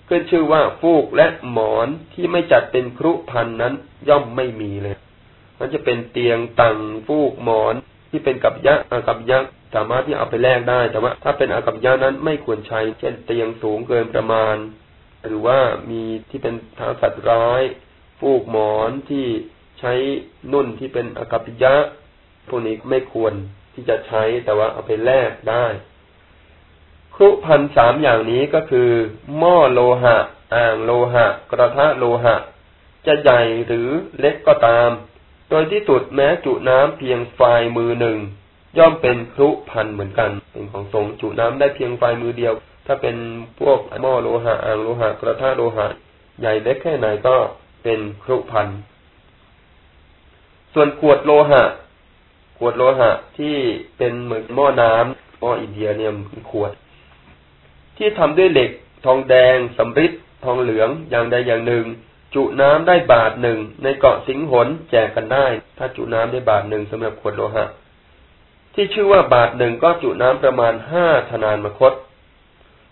ขึ้นชื่อว่าฟูกและหมอนที่ไม่จัดเป็นครุพันนั้นย่อมไม่มีเลย มันจะเป็นเตียงตังฟูกหมอนที่เป็นกัปยะอากัปยะสามารถที่เอาไปแลกได้แต่ว่าถ้าเป็นอากัปยะนั้นไม่ควรใช้ เช่นเตียงสูงเกินประมาณ หรือว่ามีที่เป็นทางสัตว์ร้ายฟูกหมอนที่ ใช้นุ่นที่เป็นอากาปิยะพวกนี้ไม่ควรที่จะใช้แต่ว่าเอาไปแลกได้ครุพันสามอย่างนี้ก็คือ หม้อโลหะ อ่างโลหะ กระทะโลหะ จะใหญ่หรือเล็กก็ตาม โดยที่สุดแม้จุน้ำเพียงไฟมือหนึ่ง ย่อมเป็นครุพันเหมือนกัน เป็นของทรงจุน้ำได้เพียงไฟมือเดียว ถ้าเป็นพวกหม้อโลหะ อ่างโลหะ กระทะโลหะ ใหญ่เล็กแค่ไหนก็เป็นครุพัน ส่วนขวดโลหะ ขวดโลหะที่เป็นเหมือนหม้อน้ำหม้ออินเดียเนี่ยขวด ที่ทำด้วยเหล็ก ทองแดงสำริดทองเหลืองอย่างใดอย่างหนึ่ง จุน้ำได้บาทหนึ่งในเกาะสิงหนแจกกันได้ ถ้าจุน้ำได้บาทหนึ่งสำหรับขวดโลหะ ที่ชื่อว่าบาทหนึ่งก็จุน้ำประมาณห้าธนานมคต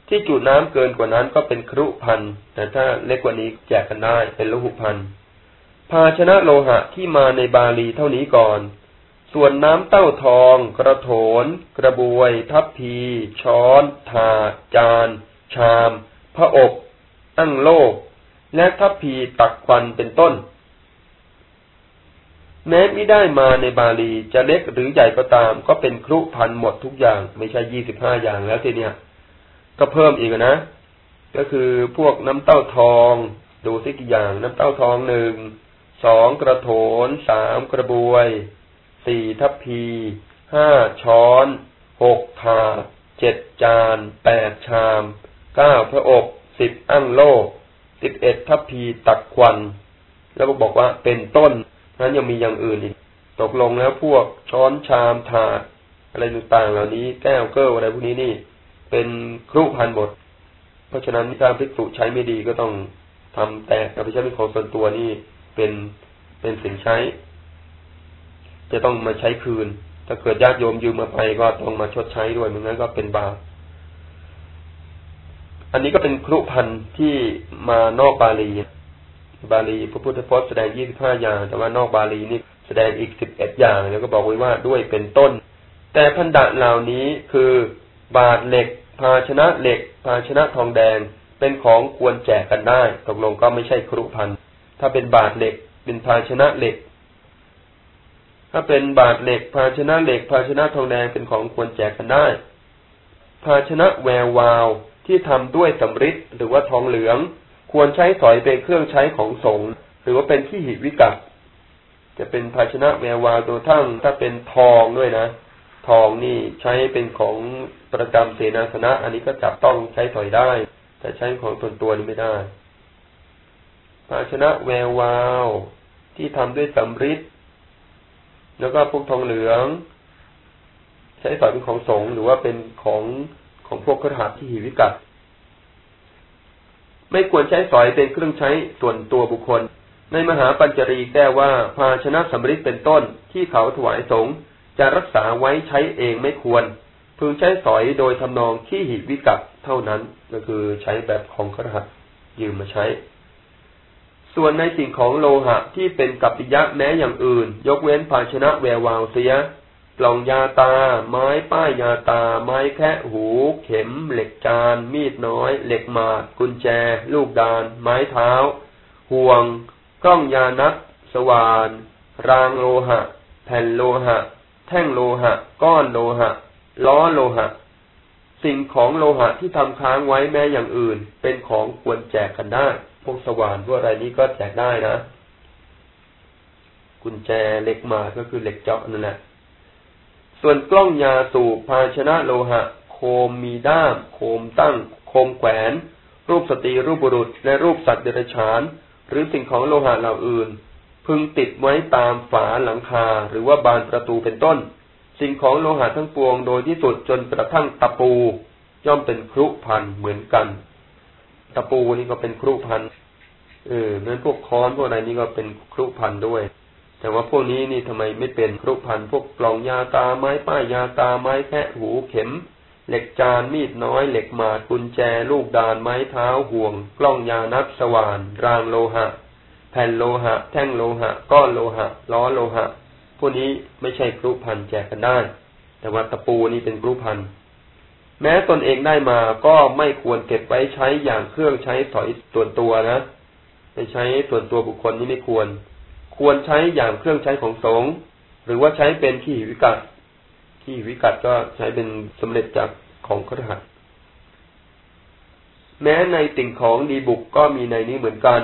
ที่จุน้ำเกินกว่านั้นก็เป็นครุพันแต่ถ้าเล็กกว่านี้แจกกันได้เป็นลหุพัน ภาชนะโลหะที่มาในบาลีเท่านี้ก่อน ส่วนน้ำเต้าทอง กระโถน กระบวย ทัพพี ช้อน ถาดจาน ชามพระอบตั้งโลก และทัพพีตักควันเป็นต้น แม้ไม่ได้มาในบาลีจะเล็กหรือใหญ่ก็ตาม ก็เป็นครุพันหมดทุกอย่าง ไม่ใช่ยี่สิบห้าอย่างแล้วทีเนี้ยก็เพิ่มอีกนะ ก็คือพวกน้ำเต้าทอง ดูสิกี่อย่าง น้ำเต้าทองหนึ่ง สองกระโถนสามกระบวยสี่ทัพพีห้าช้อนหกถาดเจ็ดจานแปดชามเก้าพระอกสิบอั้งโลกสิบเอ็ดทัพพีตักควัน แล้วก็บอกว่าเป็นต้นนั้นยังมีอย่างอื่นอีก ตกลงแล้วพวกช้อนชามถาดอะไรต่างๆเหล่านี้แก้วเกิลอะไรพวกนี้นี่ เป็นครุพันบท เพราะฉะนั้นถ้าภิกษุใช้ไม่ดีก็ต้องทำแต่อภิชาเป็นของส่วนตัวนี่ เป็นเป็นสิ่งใช้ จะต้องมาใช้คืน ถ้าเกิดญาติโยมยืมมาไปก็ต้องมาชดใช้ด้วยไม่งั้นก็เป็นบาปอันนี้ก็เป็นครุพันที่มานอกบาลี บาลีพระพุทธพจน์แสดงยี่สิบห้าอย่าง แต่ว่านอกบาลีนี่แสดงอีกสิบเอ็ดอย่างแล้วก็บอกไว้ว่าด้วยเป็นต้น แต่พันดะเหล่านี้คือบาทเหล็ก ภาชนะเหล็ก ภาชนะทองแดงเป็นของควรแจกกันได้ ตกลงก็ไม่ใช่ครุพัน ถ้าเป็นบาทเหล็ก เป็นภาชนะเหล็ก ถ้าเป็นบาทเหล็ก ภาชนะเหล็ก ภาชนะทองแดงเป็นของควรแจกกันได้ ภาชนะแวววาวที่ทำด้วยสำริดหรือว่าทองเหลือง ควรใช้สอยเป็นเครื่องใช้ของสงฆ์หรือว่าเป็นที่หิวิกัสจะเป็นภาชนะแวววาวตัวทั้งถ้าเป็นทองด้วยนะทองนี่ใช้เป็นของประจำเสนาสนะ อันนี้ก็จับต้องใช้สอยได้ แต่ใช้ของส่วนตัวนี่ไม่ได้ ภาชนะแวววาว ที่ทำด้วยสำริดแล้วก็พวกทองเหลือง ใช้สอยเป็นของสงหรือว่าเป็นของของพวกครหัสที่หิวิกัสไม่ควรใช้สอยเป็นเครื่องใช้ส่วนตัวบุคคล ในมหาปัญจรีแก้ว่า ภาชนะสำริดเป็นต้นที่เขาถวายสงฆ์จะรักษาไว้ใช้เองไม่ควร พึงใช้สอยโดยทำนองที่หิวิกัสเท่านั้น ก็คือใช้แบบของคระหัสยืมมาใช้ ส่วนในสิ่งของโลหะที่เป็นกัปปิยะแม้อย่างอื่น ยกเว้นภาชนะแวววาวเสีย กล่องยาตา ไม้ป้ายยาตา ไม้แคะหู เข็ม เหล็กจาน มีดน้อย เหล็กหมาด กุญแจ ลูกดาน ไม้เท้า ห่วง กล้องยานัก สว่าน รางโลหะ แผ่นโลหะ แท่งโลหะ ก้อนโลหะ ล้อโลหะ สิ่งของโลหะที่ทำค้างไว้แม้อย่างอื่น เป็นของควรแจกกันได้ วกสว่านพวกอะไรนี้ก็แจกได้นะกุญแจเหล็กมาก็คือเหล็กเจาะนั่นแหละส่วนกล้องยาสูบภาชนะโลหะ โคมมีด้าม โคมตั้ง โคมแขวน รูปสตรีรูปบุรุษ และรูปสัตว์เดรัจฉาน หรือสิ่งของโลหะเหล่าอื่น พึงติดไว้ตามฝาหลังคาหรือว่าบานประตูเป็นต้น สิ่งของโลหะทั้งปวงโดยที่สุดจนกระทั่งตะปู ย่อมเป็นครุพันเหมือนกัน ตะปูนี่ก็เป็นครุพันเออเหมือนพวกค้อนพวกอะไรนี่ก็เป็นครุพันด้วย แต่ว่าพวกนี้นี่ทำไมไม่เป็นครุพันพวกกล่องยาตาไม้ป้ายยาตาไม้แคะหูเข็ม เหล็กจานมีดน้อย เหล็กหมาดกุญแจ ลูกดานไม้เท้าห่วง กล้องยานักสว่าน รางโลหะ แผ่นโลหะ แท่งโลหะ ก้อนโลหะ ล้อโลหะพวกนี้ไม่ใช่ครุพันแจกกันได้ แต่ว่าตะปูนี่เป็นครุพัน แม้ตนเองได้มาก็ไม่ควรเก็บไว้ใช้อย่างเครื่องใช้สอยส่วนตัวนะไปใช้ส่วนตัวบุคคลนี่ไม่ควร ควรใช้อย่างเครื่องใช้ของสงฆ์หรือว่าใช้เป็นขี้วิกัดขี้วิกัดก็ใช้เป็นสำเร็จจากของครหัสแม้ในติ่งของดีบุกก็มีในนี้เหมือนกัน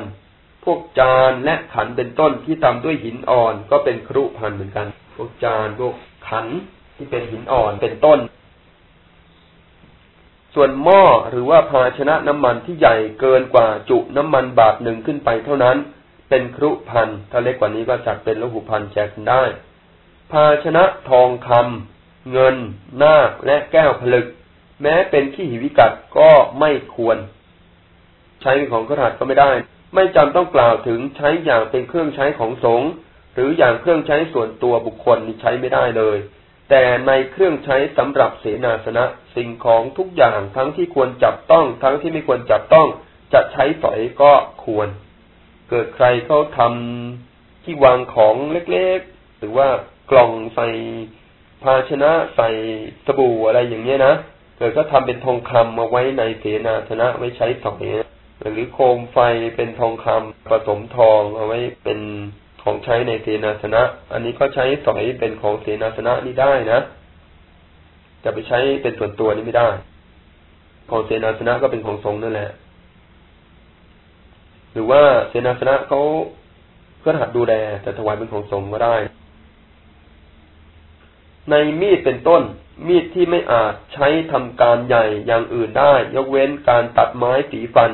พวกจานและขันเป็นต้นที่ทำด้วยหินอ่อนก็เป็นครุพันเหมือนกัน พวกจานพวกขันที่เป็นหินอ่อนเป็นต้น ส่วนหม้อหรือว่าภาชนะน้ำมันที่ใหญ่เกินกว่าจุน้ำมันบาทหนึ่งขึ้นไปเท่านั้น เป็นครุพันถ้าเล็กกว่านี้ก็จัดเป็นละหุพันแจกได้ ภาชนะทองคำเงิน นาคและแก้วผลึก แม้เป็นขี้หิวิกัดก็ไม่ควร ใช้ของกระหัตก็ไม่ได้ ไม่จำต้องกล่าวถึงใช้อย่างเป็นเครื่องใช้ของสงฆ์หรืออย่างเครื่องใช้ส่วนตัวบุคคลนี่ใช้ไม่ได้เลย แต่ในเครื่องใช้สำหรับเสนาสนะสิ่งของทุกอย่างทั้งที่ควรจับต้อง ทั้งที่ไม่ควรจับต้อง จะใช้สอยก็ควร เกิดใครเขาทำที่วางของเล็กๆ หรือว่ากล่องใส่ภาชนะใส่สบู่อะไรอย่างเงี้ยนะเกิดก็ทำเป็นทองคำมาไว้ในเสนาสนะไว้ใช้สอยหรือโคมไฟเป็นทองคำผสมทองเอาไว้เป็น ของใช้ในเสนาสนะ อันนี้ก็ใช้สอยเป็นของเสนาสนะนี่ได้นะจะไปใช้เป็นส่วนตัวนี่ไม่ได้ ของเสนาสนะก็เป็นของทรงนั่นแหละ หรือว่าเสนาสนะเขาเพื่อหัดดูแลแต่ถวายเป็นของสงฆ์ก็ได้ ในมีดเป็นต้น มีดที่ไม่อาจใช้ทำการใหญ่อย่างอื่นได้ ยกเว้นการตัดไม้สีฟัน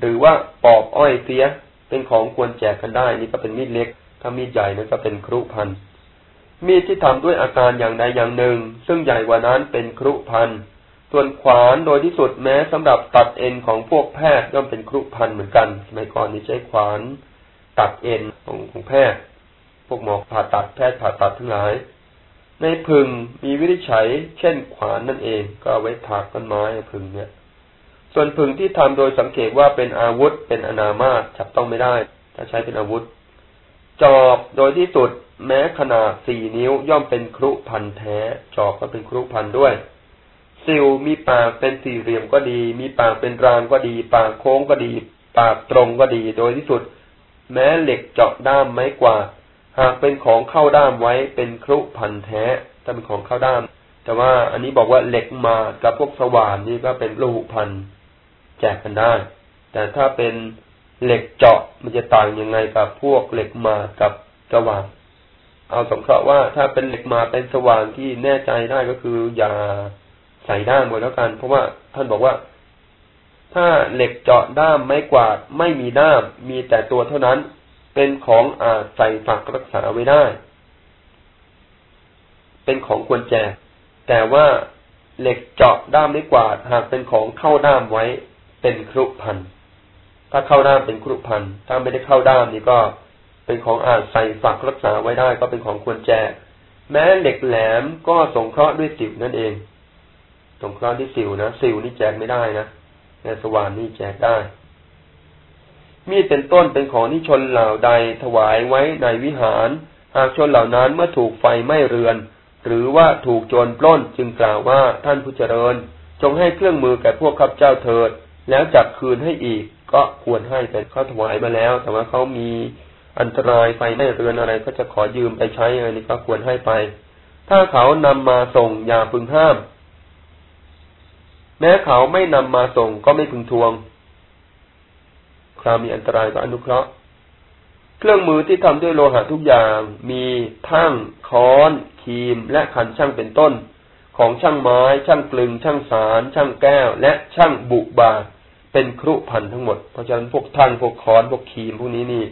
หรือว่าปอกอ้อยเสียเป็นของควรแจกกันได้ นี่ก็เป็นมีดเล็ก ถ้ามีดใหญ่นั่นก็เป็นครุพันมีดที่ทำด้วยอาการอย่างใดอย่างหนึ่ง ซึ่งใหญ่กว่านั้นเป็นครุพันส่วนขวานโดยที่สุดแม้สำหรับตัดเอ็นของพวกแพทย์ย่อมเป็นครุพันเหมือนกันสมัยก่อนนี้ใช้ขวานตัดเอ็นของของแพทย์ พวกหมอผ่าตัดแพทย์ผ่าตัดทั้งหลาย ในพึงมีวิธีใช้เช่นขวานนั่นเอง ก็เอาไว้ถากต้นไม้พึงเนี่ย ส่วนพึงที่ทำโดยสังเกตว่าเป็นอาวุธเป็นอนามาตจับต้องไม่ได้ ถ้าใช้เป็นอาวุธ จอบโดยที่สุดแม้ขนาดสี่นิ้วย่อมเป็นครุพันแท้ จอบก็เป็นครุพันด้วยซิลมีปากเป็นสี่เหลี่ยมก็ดี มีปากเป็นรางก็ดี ปากโค้งก็ดี ปากตรงก็ดี โดยที่สุด แม้เหล็กเจาะด้ามไม้กว่า หากเป็นของเข้าด้ามไว้เป็นครุพันแท้ถ้าเป็นของเข้าด้าม แต่ว่าอันนี้บอกว่าเหล็กมากับพวกสว่านนี่ก็เป็นโลหุพันแจกกันได้ แต่ถ้าเป็น เหล็กเจาะมันจะต่างยังไงกับพวกเหล็กมากับสว่านเอาสงเคราะห์ว่าถ้าเป็นเหล็กมาเป็นสว่านที่แน่ใจได้ก็คืออย่าใส่ด้ามหมดแล้วกัน เพราะว่าท่านบอกว่า ถ้าเหล็กเจาะด้ามไม่กวาดไม่มีด้ามมีแต่ตัวเท่านั้น เป็นของอาจใส่ฝักรักษาไว้ได้ เป็นของควรแจก แต่ว่าเหล็กเจาะด้ามไม่กวาดหากเป็นของเข้าด้ามไว้ เป็นครุพัน ถ้าเข้าด้ามเป็นครุพันถ้าไม่ได้เข้าด้ามนี่ก็เป็นของอาจใส่ฝักรักษาไว้ได้ก็เป็นของควรแจก แม้เหล็กแหลมก็สงเคราะห์ด้วยสิวนั่นเอง สงเคราะห์ด้วยสิวนะสิวนี่แจกไม่ได้นะแต่สว่านนี่แจกได้ มีดเป็นต้นเป็นของที่ชนเหล่าใดถวายไว้ในวิหาร หากชนเหล่านั้นเมื่อถูกไฟไหม้เรือน หรือว่าถูกโจรปล้นจึงกล่าวว่าท่านผู้เจริญ จงให้เครื่องมือแก่พวกข้าพเจ้าเถิด แล้วจับคืนให้อีก ก็ควรให้แต่เขาถวายมาแล้ว แต่ว่าเขามีอันตรายไฟไหม้เรือนอะไร ก็จะขอยืมไปใช้อะไรนี่ก็ควรให้ไป ถ้าเขานำมาส่งอย่าพึงห้าม แม้เขาไม่นำมาส่งก็ไม่พึงทวง คราวมีอันตรายก็อนุเคราะห์ เครื่องมือที่ทำด้วยโลหะทุกอย่างมีทั้งค้อนคีม และขันช่างเป็นต้น ของช่างไม้ ช่างกลึง ช่างสาร ช่างแก้ว และช่างบุบา เป็นครุพันทั้งหมด เพราะฉะนั้นพวกท่านพวกค้อนพวกคีมพวกนี้นี่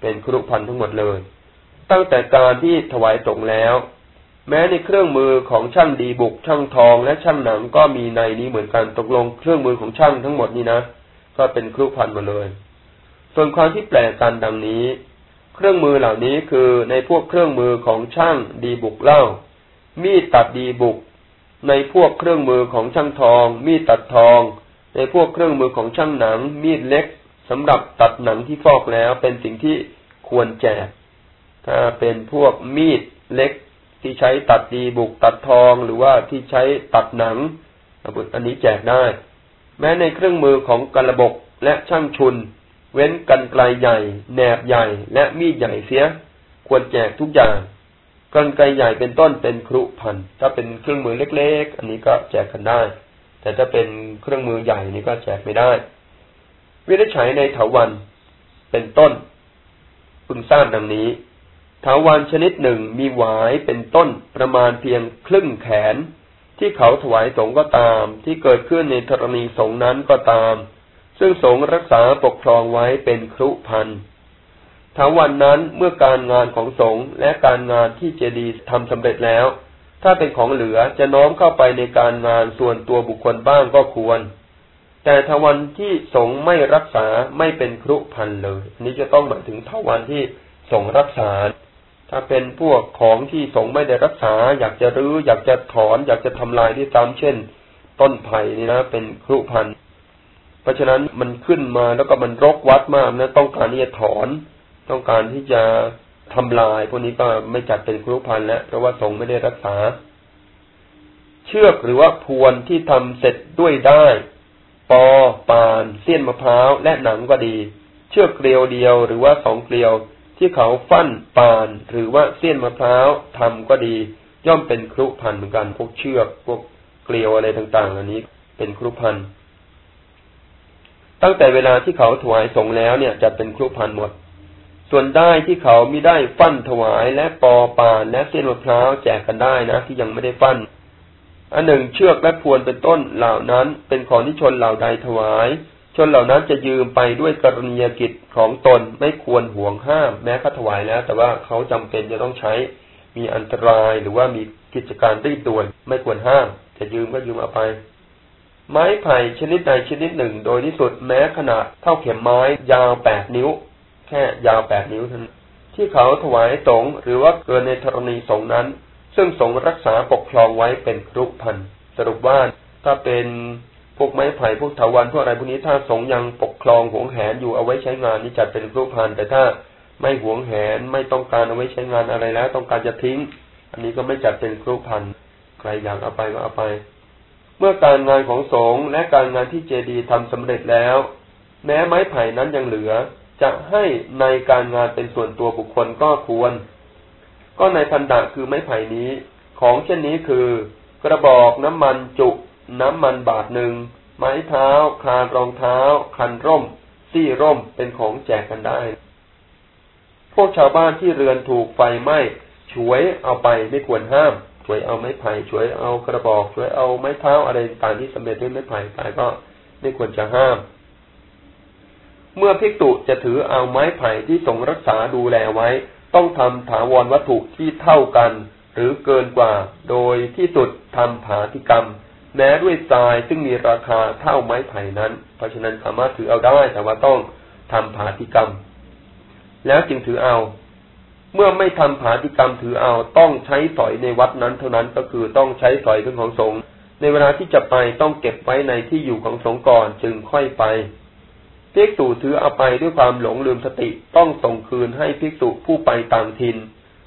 เป็นครุพันทั้งหมดเลย ตั้งแต่การที่ถวายตรงแล้ว แม้ในเครื่องมือของช่างดีบุกช่างทองและช่างหนังก็มีในนี้เหมือนกันตกลงเครื่องมือของช่างทั้งหมดนี่นะก็เป็นครุพันหมดเลย ส่วนความที่แปลกกันดังนี้ เครื่องมือเหล่านี้คือในพวกเครื่องมือของช่างดีบุกเล่า มีดตัดดีบุก ในพวกเครื่องมือของช่างทอง มีดตัดทอง ในพวกเครื่องมือของช่างหนัง มีดเล็กสำหรับตัดหนังที่ฟอกแล้ว เป็นสิ่งที่ควรแจก ถ้าเป็นพวกมีดเล็กที่ใช้ตัดดีบุกตัดทองหรือว่าที่ใช้ตัดหนังอันนี้แจกได้ แม้ในเครื่องมือของกระบกและช่างชุน เว้นกันไกลใหญ่ แหนบใหญ่ และมีดใหญ่เสีย ควรแจกทุกอย่างกันไกลใหญ่เป็นต้นเป็นครุพันถ้าเป็นเครื่องมือเล็ก ๆ อันนี้ก็แจกกันได้ แต่ถ้าเป็นเครื่องมือใหญ่นี่ก็แจกไม่ได้ วินิจฉัยในเถาวันเป็นต้นพึงทราบดังนี้เถาวันชนิดหนึ่งมีหวายเป็นต้นประมาณเพียงครึ่งแขน ที่เขาถวายสงก็ตาม ที่เกิดขึ้นในธรณีสงนั้นก็ตาม ซึ่งสงรักษาปกครองไว้เป็นครุพันถาวันนั้นเมื่อการงานของสงและการงานที่เจดีทำสำเร็จแล้ว ถ้าเป็นของเหลือจะน้อมเข้าไปในการงานส่วนตัวบุคคลบ้างก็ควร แต่ทวันที่สงไม่รักษาไม่เป็นครุพันเลย นี้จะต้องหมายถึงทวันที่สงรักษา ถ้าเป็นพวกของที่สงไม่ได้รักษา อยากจะรื้ออยากจะถอน อยากจะทำลายที่ตามเช่น ต้นไผ่นี่นะ เป็นครุพันเพราะฉะนั้นมันขึ้นมาแล้วก็มันรกวัดมากนะ ต้องการที่จะถอน ต้องการที่จะ ทำลาย พวกนี้ก็ไม่จัดเป็นครุพันแล้วเพราะว่าสงไม่ได้รักษา เชือกหรือว่าพวนที่ทำเสร็จด้วยได้ ปอปานเสี้ยนมะพร้าวและหนังก็ดี เชือกเกลียวเดียวหรือว่าสองเกลียวที่เขาฟั่นปานหรือว่าเสี้ยนมะพร้าวทำก็ดี ย่อมเป็นครุพันเหมือนกันพวกเชือกพวกเกลียวอะไรต่างๆเหล่านี้ เป็นครุพันตั้งแต่เวลาที่เขาถวายสงแล้วเนี่ยจะเป็นครุพันหมด ส่วนได้ที่เขามีได้ฟั่นถวายและปอปานและเส้นมะพร้าวแจกกันได้นะ ที่ยังไม่ได้ฟั่นอันหนึ่งเชือกและพวนเป็นต้นเหล่านั้น เป็นของที่ชนเหล่าใดถวาย ชนเหล่านั้นจะยืมไปด้วยกรณียกิจของตนไม่ควรห่วงห้าม แม้เขาถวายแล้ว แต่ว่าเขาจำเป็นจะต้องใช้มีอันตรายหรือว่ามีกิจการรีบด่วนไม่ควรห้าม จะยืมก็ยืมเอาไป ไม้ไผ่ชนิดใดชนิดหนึ่ง โดยที่สุดแม้ขนาดเท่าเข็มไม้ยาวแปดนิ้ว แค่ยาวแปดนิ้วเท่านั้นที่เขาถวายสงหรือว่าเกินในธรณีสงนั้น ซึ่งสงรักษาปกครองไว้เป็นครุพันสรุปว่าถ้าเป็นพวกไม้ไผ่พวกเถาวันพวกอะไรพวกนี้ถ้าสงยังปกครองหวงแหนอยู่เอาไว้ใช้งานนี่จัดเป็นครุพันแต่ถ้าไม่หวงแหนไม่ต้องการเอาไว้ใช้งานอะไรแล้ว ต้องการจะทิ้ง อันนี้ก็ไม่จัดเป็นครุพันใครอยากเอาไปก็เอาไป เมื่อการงานของสงและการงานที่เจดีทำสำเร็จแล้ว แม้ไม้ไผ่นั้นยังเหลือ จะให้ในการงานเป็นส่วนตัวบุคคลก็ควร ก็ในพันดะคือไม้ไผ่นี้ ของเช่นนี้คือ กระบอกน้ำมันจุ น้ำมันบาทหนึ่งไม้เท้า คานรองเท้า คันร่ม ซี่ร่มเป็นของแจกกันได้ พวกชาวบ้านที่เรือนถูกไฟไหม้ช่วยเอาไปไม่ควรห้ามช่วยเอาไม้ไผ่ช่วยเอากระบอกช่วยเอาไม้เท้าอะไรต่างที่สำเร็จด้วยไม้ไผ่ตายก็ไม่ควรจะห้าม เมื่อภิกษุจะถือเอาไม้ไผ่ที่ทรงรักษาดูแลไว้ ต้องทำถาวรวัตถุที่เท่ากัน หรือเกินกว่า โดยที่สุดทำผาธิกรรม แม้ด้วยทรายซึ่งมีราคาเท่าไม้ไผ่นั้น เพราะฉะนั้นสามารถถือเอาได้แต่ว่าต้องทำผาธิกรรม แล้วจึงถือเอา เมื่อไม่ทำผาธิกรรมถือเอาต้องใช้สอยในวัดนั้นเท่านั้นก็คือต้องใช้สอยเป็นของสงฆ์ในเวลาที่จะไปต้องเก็บไว้ในที่อยู่ของสงฆ์ก่อนจึงค่อยไป ภิกษุถือเอาไปด้วยความหลงลืมสติต้องส่งคืนให้ภิกษุผู้ไปต่างถิ่น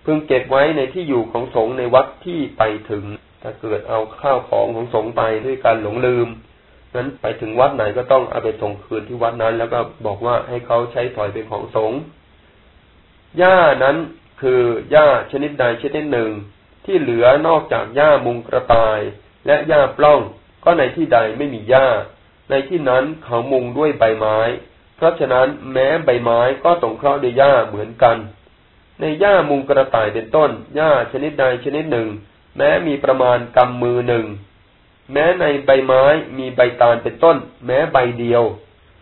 พึงเก็บไว้ในที่อยู่ของสงฆ์ในวัดที่ไปถึง ถ้าเกิดเอาข้าวของของสงฆ์ไปด้วยการหลงลืมนั้นไปถึงวัดไหนก็ต้องเอาไปส่งคืนที่วัดนั้น แล้วก็บอกว่าให้เขาใช้ถอยเป็นของสงฆ์หญ้านั้นคือหญ้าชนิดใดชนิดหนึ่ง ที่เหลือนอกจากหญ้ามุงกระต่าย และหญ้าปล้อง ก็ในที่ใดไม่มีหญ้า ในที่นั้นเขามุงด้วยใบไม้ เพราะฉะนั้นแม้ใบไม้ก็สงเคราะห์ด้วยหญ้าเหมือนกัน ในหญ้ามุงกระต่ายเป็นต้นหญ้าชนิดใดชนิดหนึ่ง แม้มีประมาณกำมือหนึ่ง แม้ในใบไม้มีใบตาลเป็นต้น แม้ใบเดียว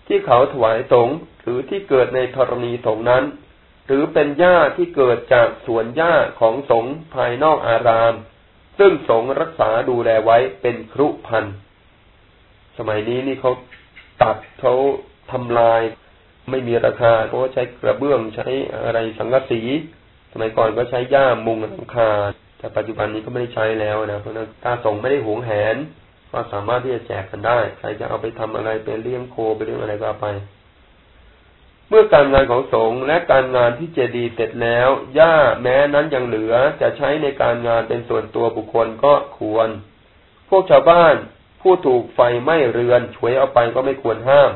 ที่เขาถวายสงหรือที่เกิดในธรณีสงนั้น หรือเป็นหญ้าที่เกิดจากสวนหญ้าของสงภายนอกอาราม ซึ่งสงรักษาดูแลไว้เป็นครุพันธ์ สมัยนี้นี่เขาตัดเขาทำลาย ไม่มีราคาเพราะว่าใช้กระเบื้องใช้อะไรสังกะสี สมัยก่อนก็ใช้หญ้ามุงหลังคาแต่ปัจจุบันนี้ก็ไม่ได้ใช้แล้วนะเพราะนั้นถ้าส่งไม่ได้หวงแหนก็สามารถที่จะแจกกันได้ ใครจะเอาไปทำอะไรเป็นเลี้ยงโคไปเรื่องอะไรก็ไป เมื่อการงานของสงฆ์และการงานที่เจดีเสร็จแล้วหญ้าแม้นั้นยังเหลือจะใช้ในการงานเป็นส่วนตัวบุคคลก็ควร พวกชาวบ้าน ผู้ถูกไฟไหม้เรือนช่วยเอาไปก็ไม่ควรห้าม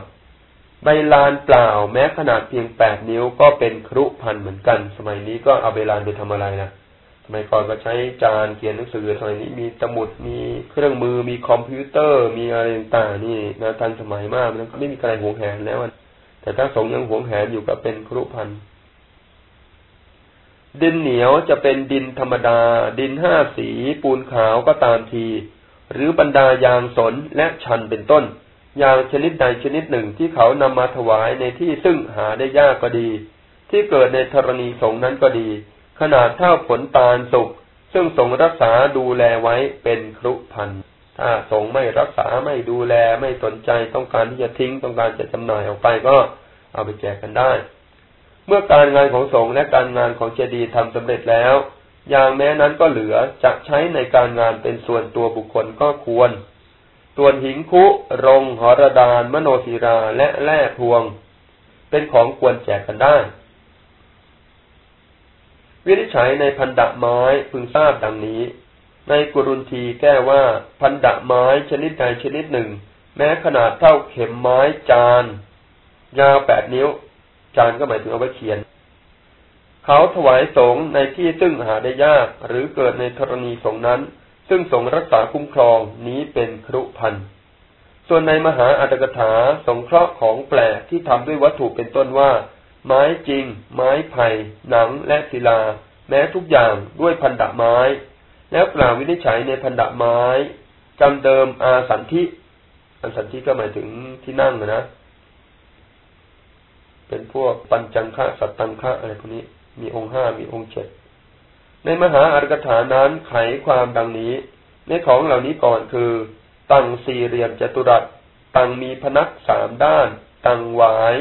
ใบลานเปล่าแม้ขนาดเพียงแปดนิ้วก็เป็นครุพันเหมือนกัน สมัยนี้ก็เอาใบลานไปทำอะไรนะมัยก่อนก็ใช้จานเขียนหนังสือสมัยนี้มีสมุดมีเครื่องมือมีคอมพิวเตอร์มีอะไรต่างๆนี่นะทันสมัยมากแล้วไม่มีใครหวงแหนแล้วแต่ถ้าสงยังหวงแหนอยู่ก็เป็นครุพันดินเหนียวจะเป็นดินธรรมดา ดินห้าสี ปูนขาวก็ตามที หรือบรรดายางสนและชันเป็นต้น ยางชนิดใดชนิดหนึ่งที่เขานำมาถวายในที่ซึ่งหาได้ยากก็ดี ที่เกิดในธรณีสงนั้นก็ดี ขนาดเท่าผลตาลสุกซึ่งสงรักษาดูแลไว้เป็นครุพันถ้าสงไม่รักษาไม่ดูแลไม่สนใจต้องการที่จะทิ้งต้องการจะจำหน่ายออกไปก็เอาไปแจกกันได้ เมื่อการงานของสงและการงานของเจดีย์ทำสำเร็จแล้ว อย่างแม้นั้นก็เหลือจะใช้ในการงานเป็นส่วนตัวบุคคลก็ควร ส่วนหิงคุ รงหรดาน มโนศิราและแร่พวง เป็นของควรแจกกันได้ วินิจฉัยในพันดะไม้พึงทราบดังนี้ ในกุรุนทีแก้ว่าพันดะไม้ชนิดใดชนิดหนึ่ง แม้ขนาดเท่าเข็มไม้จาน ยาวแปดนิ้ว จานก็หมายถึงเอาไว้เขียน เขาถวายสงในที่ซึ่งหาได้ยาก หรือเกิดในธรณีสงนั้น ซึ่งสงรักษาคุ้มครองนี้เป็นครุพันส่วนในมหาอัตถกถาสงเคราะห์ของแปลกที่ทำด้วยวัตถุเป็นต้นว่า ไม้จริง ไม้ไผ่หนังและศิลา แม้ทุกอย่างด้วยพันดะไม้ แล้วกล่าววินิจฉัยในพันดะไม้จำเดิมอาสันทิอาสันทิก็หมายถึงที่นั่งนะ เป็นพวกปัญจังคะสัตตังคะอะไรพวกนี้ มีองค์ห้ามีองค์เจ็ดในมหาอารกถานั้นไขความดังนี้ ในของเหล่านี้ก่อนคือ ตั้งสี่เหลี่ยมจัตุรัส ตั้งมีพนักสามด้าน ตั้งหวาย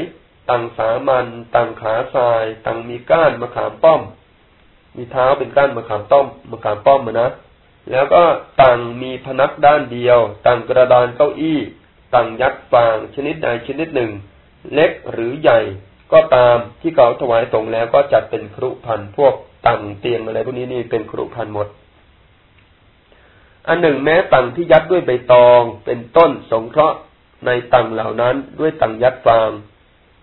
ตังสามัน ตังขาทราย ตังมีก้านมะขามป้อม มีเท้าเป็นก้านมะขามต้อมมะขามป้อมนะ แล้วก็ตังมีพนักด้านเดียว ตังกระดานเก้าอี้ ตังยักษ์ฟางชนิดใดชนิดหนึ่ง เล็กหรือใหญ่ ก็ตามที่เขาถวายสงแล้วก็จัดเป็นครุพันพวกตังเตียงอะไรพวกนี้นี่เป็นครุพันหมด อันหนึ่งแม้ตังที่ยัดด้วยใบตองเป็นต้นสงเคราะห์ในตังเหล่านั้นด้วยตังยัดฟาง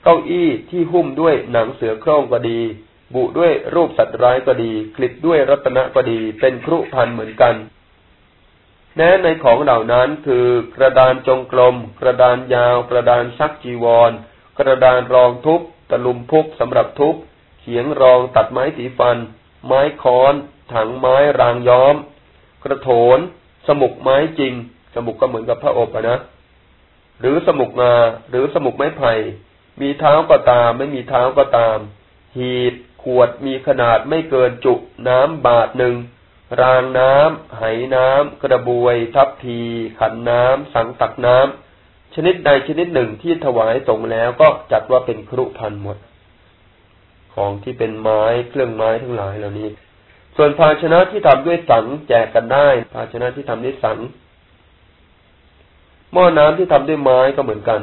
เก้าอี้ที่หุ้มด้วยหนังเสือโคร่งก็ดี บุด้วยรูปสัตว์ร้ายก็ดีคลิปด้วยรัตนะก็ดี เป็นครุพันเหมือนกันแม้ในของเหล่านั้นคือกระดานจงกรมกระดานยาว กระดานซักจีวร กระดานรองทุบ ตะลุมพุกสำหรับทุบเขียงรองตัดไม้สีฟัน ไม้ค้อน ถังไม้รางย้อม กระโถน สมุกไม้จริง สมุกก็เหมือนกับพระอบนะ หรือสมุกงาหรือสมุกไม้ไผ่ มีเท้าก็ตาม ไม่มีเท้าก็ตาม หีบขวดมีขนาดไม่เกินจุน้ำบาทหนึ่งรางน้ำไหน้ำ กระบวย ทับพีขันน้ำ สังตักน้ำ ชนิดใดชนิดหนึ่งที่ถวายสงแล้วก็จัดว่าเป็นครุพันหมด ของที่เป็นไม้เครื่องไม้ทั้งหลายเหล่านี้ ส่วนภาชนะที่ทำด้วยสังแจกกันได้ ภาชนะที่ทำด้วยสังหม้อน้ำที่ทำด้วยไม้ก็เหมือนกัน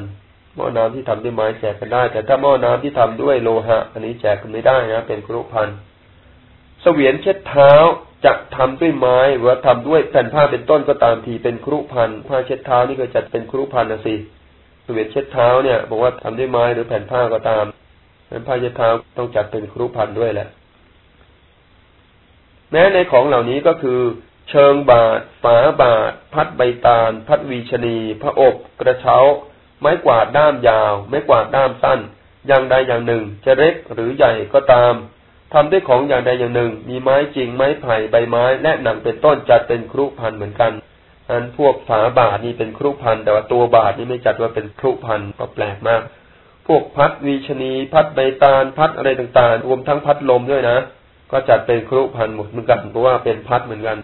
หม้อน้ำที่ทำด้วยไม้แจกกันได้ แต่ถ้าหม้อน้ำที่ทำด้วยโลหะ อันนี้แจกกันไม่ได้นะเป็นครุพันเสวียนเช็ดเท้า จะทำด้วยไม้หรือว่าทำด้วยแผ่นผ้าเป็นต้นก็ตามทีเป็นครุพันผ้าเช็ดเท้านี่ก็จะเป็นครุพันนะสิเวียนเช็ดเท้าเนี่ยบอกว่าทำด้วยไม้หรือแผ่นผ้าก็ตามแผ่นผ้าเช็ดเท้าต้องจัดเป็นครุพันด้วยแหละ แม้ในของเหล่านี้ก็คือ เชิงบาทฝาบาทพัดใบตาล พัดวีชนีพระอบ กระเช้า ไม้กวาดด้ามยาว ไม้กวาดด้ามสั้น อย่างใดอย่างหนึ่ง จะเล็กหรือใหญ่ก็ตาม ทำด้วยของอย่างใดอย่างหนึ่ง มีไม้จริงไม้ไผ่ใบไม้และหนังเป็นต้นจัดเป็นครุพันเหมือนกันอันพวกฝาบาทนี่เป็นครุพันแต่ว่าตัวบาทนี่ไม่จัดว่าเป็นครุพันก็แปลกมาก พวกพัดวีชนี พัดใบตาลพัดอะไรต่างๆ รวมทั้งพัดลมด้วยนะ ก็จัดเป็นครุพันหมดเหมือนกันเพราะว่าเป็นพัดเหมือนกัน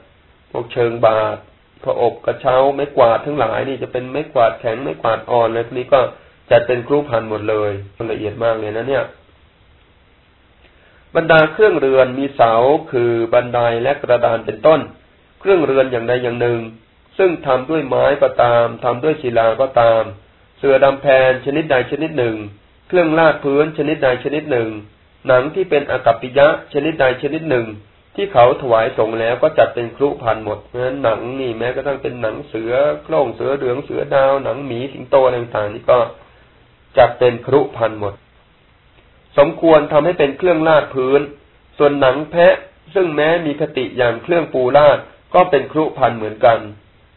พวกเชิงบาทพระอบกระเช้าไม้กวาดทั้งหลายนี่จะเป็นไม้กวาดแข็งไม้กวาดอ่อนอะไรพวกนี้ก็จัดเป็นครุพันหมดเลยละเอียดมากเลยนะเนี่ย บรรดาเครื่องเรือนมีเสาคือบันไดและกระดานเป็นต้น เครื่องเรือนอย่างใดอย่างหนึ่ง ซึ่งทำด้วยไม้ก็ตามทำด้วยศิลาก็ตาม เสือดำแพนชนิดใดชนิดหนึ่ง เครื่องลาดพื้นชนิดใดชนิดหนึ่ง หนังที่เป็นอากัปปิยะชนิดใดชนิดหนึ่ง ที่เขาถวายส่งแล้วก็จัดเป็นครุพันหมดเพราะฉะนั้นหนังนี่แม้กระทั่งเป็นหนังเสือโคร่งเสือเหลืองเสือดาวหนังหมีสิงโตอะไรต่างๆนี่ก็จัดเป็นครุพันหมด สมควรทำให้เป็นเครื่องลาดพื้น ส่วนหนังแพะซึ่งแม้มีคติอย่างเครื่องปูลาดก็เป็นครุพันเหมือนกัน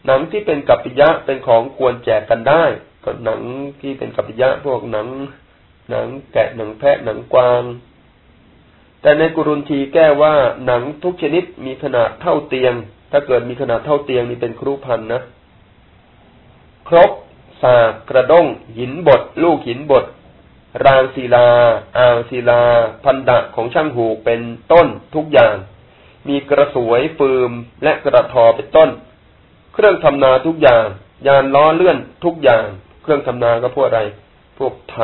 หนังที่เป็นกัปปิยะเป็นของควรแจกกันได้ก็หนังที่เป็นกัปปิยะพวกหนัง หนังแกะหนังแพะหนังกวาง แต่ในกุรุนทีแก้ว่าหนังทุกชนิดมีขนาดเท่าเตียง ถ้าเกิดมีขนาดเท่าเตียงนี่เป็นครุพันนะ ครบสากกระด้งหินบด ลูกหินบด รางศิลา อ่างศิลา พันดะของช่างหูเป็นต้นทุกอย่าง มีกระสวยฟืมและกระทอเป็นต้น เครื่องทำนาทุกอย่าง ยานล้อเลื่อนทุกอย่าง เครื่องทำนาก็พวกอะไร พวกไถ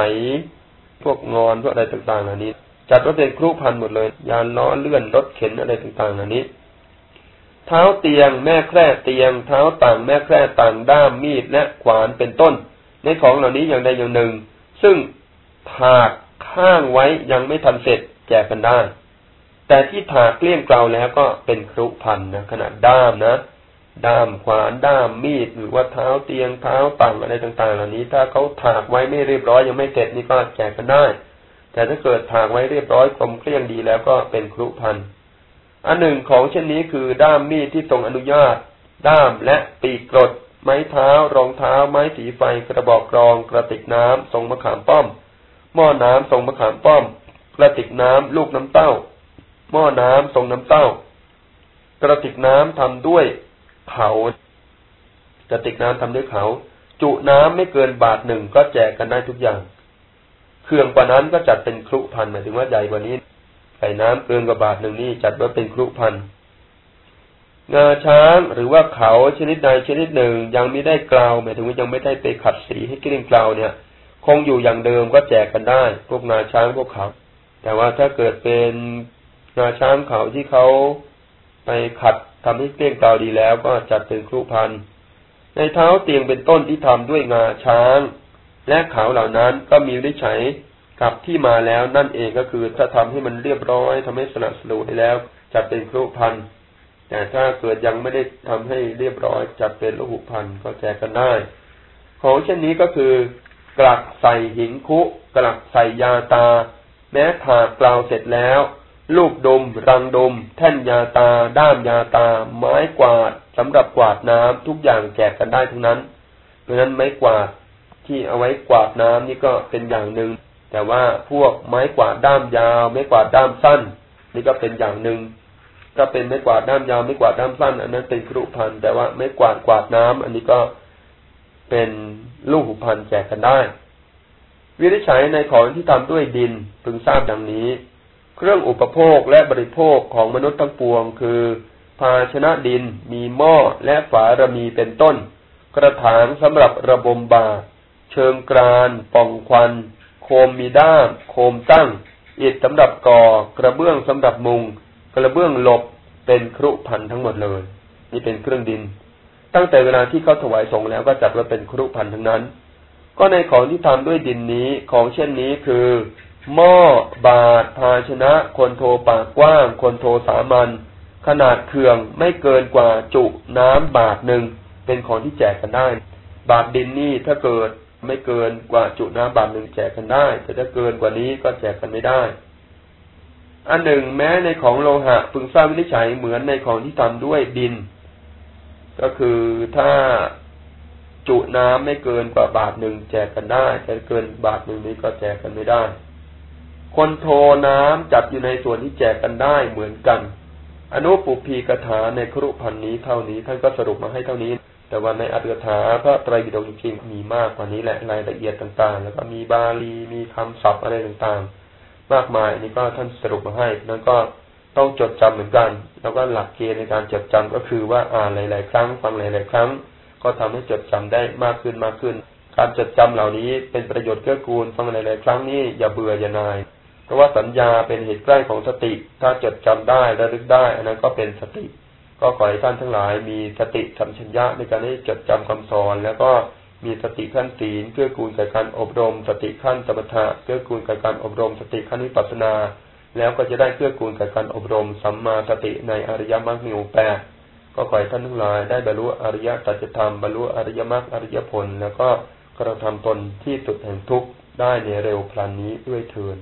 พวกงอนพวกอะไรต่างๆเหล่านี้ จัดว่าเป็นครุพันหมดเลย ยานล้อเลื่อนรถเข็นอะไรต่างๆเหล่านี้ เท้าเตียง แม่แคร่เตียง เท้าต่างแม่แคร่ต่างด้ามมีดและขวานเป็นต้น ในของเหล่านี้อย่างใดอย่างหนึ่ง ซึ่ง ถากข้างไว้ยังไม่ทันเสร็จแจกกันได้ แต่ที่ถากเกลี้ยงเกลาแล้วก็เป็นครุพันนะขนาดด้ามนะ ด้ามขวานด้ามมีดหรือว่าเท้าเตียงเท้าต่างอะไรต่าง ๆ เหล่านี้ ถ้าเขาถากไว้ไม่เรียบร้อยยังไม่เสร็จนี่ก็แจกกันได้ แต่ถ้าเกิดถากไว้เรียบร้อยกลมเกลี้ยงดีแล้วก็เป็นครุพันอันหนึ่งของเช่นนี้คือด้ามมีดที่ทรงอนุญาต ด้ามและปีกกรดไม้เท้ารองเท้า ไม้สีไฟกระบอกกรองกระติกน้ำทรงมะขามป้อม หม้อน้ำทรงมะขามป้อมกระติกน้ำลูกน้ำเต้า หม้อน้ำทรงน้ำเต้า กระติกน้ำทำด้วยเขากระติกน้ำทำด้วยเขา จุน้ำไม่เกินบาทหนึ่งก็แจกกันได้ทุกอย่าง เครื่องกว่านั้นก็จัดเป็นครุพันหมายถึงว่าใหญ่กว่านี้ใส่น้ำเกินกว่าบาทหนึ่งนี่จัดว่าเป็นครุพันงาช้างหรือว่าเขาชนิดใดชนิดหนึ่งยังไม่ได้กล่าวหมายถึงว่ายังไม่ได้ไปขัดสีให้กลี้งกล่าวเนี่ย งอยู่อย่างเดิมก็แจกกันได้ พวกงาช้างพวกเขา แต่ว่าถ้าเกิดเป็นงาช้างเขาที่เขาไปขัดทำให้เกลี้ยงเกลาดีแล้วก็จัดเป็นครุพันในเท้าเตียงเป็นต้นที่ทำด้วยงาช้าง และเขาเหล่านั้นก็มีวิชัยกับที่มาแล้วนั่นเองก็คือถ้าทำให้มันเรียบร้อยทำให้สนับสนุนแล้วจะเป็นครุพันธ์แต่ถ้าเกิดยังไม่ได้ทำให้เรียบร้อยจะเป็นลูกหุพันธ์ก็แจกกันได้ ของเช่นนี้ก็คือ กลักใส่หินคุ กลักใส่ยาตา แม้ผ่ากล่าวเสร็จแล้ว ลูกดม รังดม แท่นยาตา ด้ามยาตา ไม้กวาดสำหรับกวาดน้ำทุกอย่างแจกกันได้ทั้งนั้น เพราะนั้นไม้กวาดที่เอาไว้กวาดน้ำนี่ก็เป็นอย่างหนึ่ง แต่ว่าพวกไม้กวาดด้ามยาว ไม้กวาดด้ามสั้น นี่ก็เป็นอย่างหนึ่งก็เป็นไม้กวาดด้ามยาวไม้กวาดด้ามสั้น อันนั้นเป็นครุพันแต่ว่าไม้กวาดกวาดน้ำอันนี้ก็ เป็นลูกหุพันแจกกันได้ วิริชัยในของที่ทำด้วยดินพึงทราบดังนี้ เครื่องอุปโภคและบริโภคของมนุษย์ทั้งปวง คือ ภาชนะดินมีหม้อและฝาระมีเป็นต้น กระถางสำหรับระบมบาเชิงกรานป่องควัน โคมมีด้ามโคมตั้งอิฐสำหรับก่อกระเบื้องสำหรับมุง กระเบื้องหลบเป็นครุพันทั้งหมดเลย นี่เป็นเครื่องดิน ตั้งแต่เวลาที่เขาถวายสงแล้วก็จัดว่าเป็นครุพันทั้งนั้น ก็ในของที่ทำด้วยดินนี้ของเช่นนี้คือ หม้อบาทภาชนะ คนโทปากกว้าง คนโทสามัญขนาดเคืองไม่เกินกว่าจุน้ำบาทหนึ่งเป็นของที่แจกกันได้ บาทดินนี่ถ้าเกิดไม่เกินกว่าจุน้ำบาทหนึ่งแจกกันได้แต่ถ้าเกินกว่านี้ก็แจกกันไม่ได้อันหนึ่งแม้ในของโลหะพึงทราบวินิจฉัยเหมือนในของที่ทำด้วยดิน ก็คือถ้าจุน้ำไม่เกินกว่าบาทหนึ่งแจกกันได้แต่เกินบาทหนึ่งนี้ก็แจกกันไม่ได้ คนโทน้ำจับอยู่ในส่วนที่แจกกันได้เหมือนกัน อนุปุพีกถาในครุพันนี้เท่านี้ท่านก็สรุปมาให้เท่านี้ แต่ว่าในอัตถกถาพระไตรปิฎกจริงๆมีมากกว่านี้แหละรายละเอียดต่างๆ แล้วก็มีบาลีมีคำศัพท์อะไรต่างๆ มากมายอันนี้ก็ท่านสรุปมาให้นั้นก็ ต้องจดจำเหมือนกัน แล้วก็หลักเกณฑ์ในการจดจำก็คือว่าอ่านหลาย ๆ ครั้งฟังหลาย ๆ ครั้ง ก็ทำให้จดจำได้มากขึ้นมากขึ้น การจดจำเหล่านี้เป็นประโยชน์เกื้อกูลฟังหลาย ๆ ครั้งนี้อย่าเบื่ออย่านาย เพราะว่าสัญญาเป็นเหตุใกล้ของสติ ถ้าจดจำได้ระลึกได้อันนั้นก็เป็นสติ ก็ขอให้ท่านทั้งหลายมีสติสัมชัญญะในการที่จดจำคำสอน แล้วก็มีสติขั้นศีลเพื่อกูลกับการอบรม สติขั้นสมถะเพื่อกูลกับการอบรม สติขั้นวิปัสสนา แล้วก็จะได้เพื่อกูลกับการอบรมสัมมาสติในอริยมรรคมีองค์แปดก็ขอให้ท่านทั้งหลายได้บรรลุอริยสัจธรรมบรรลุอริยมรรคอริยผล แล้วก็กระทำตนที่สุดแห่งทุกข์ได้ในเร็วพลันนี้ด้วยเถิด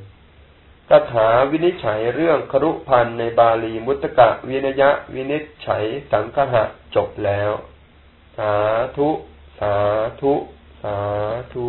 คาถาวินิจฉัยเรื่องครุพันในบาลีมุตตะวินยะ วินิจฉัยสังคหะจบแล้ว สาธุ สาธุ สาธุ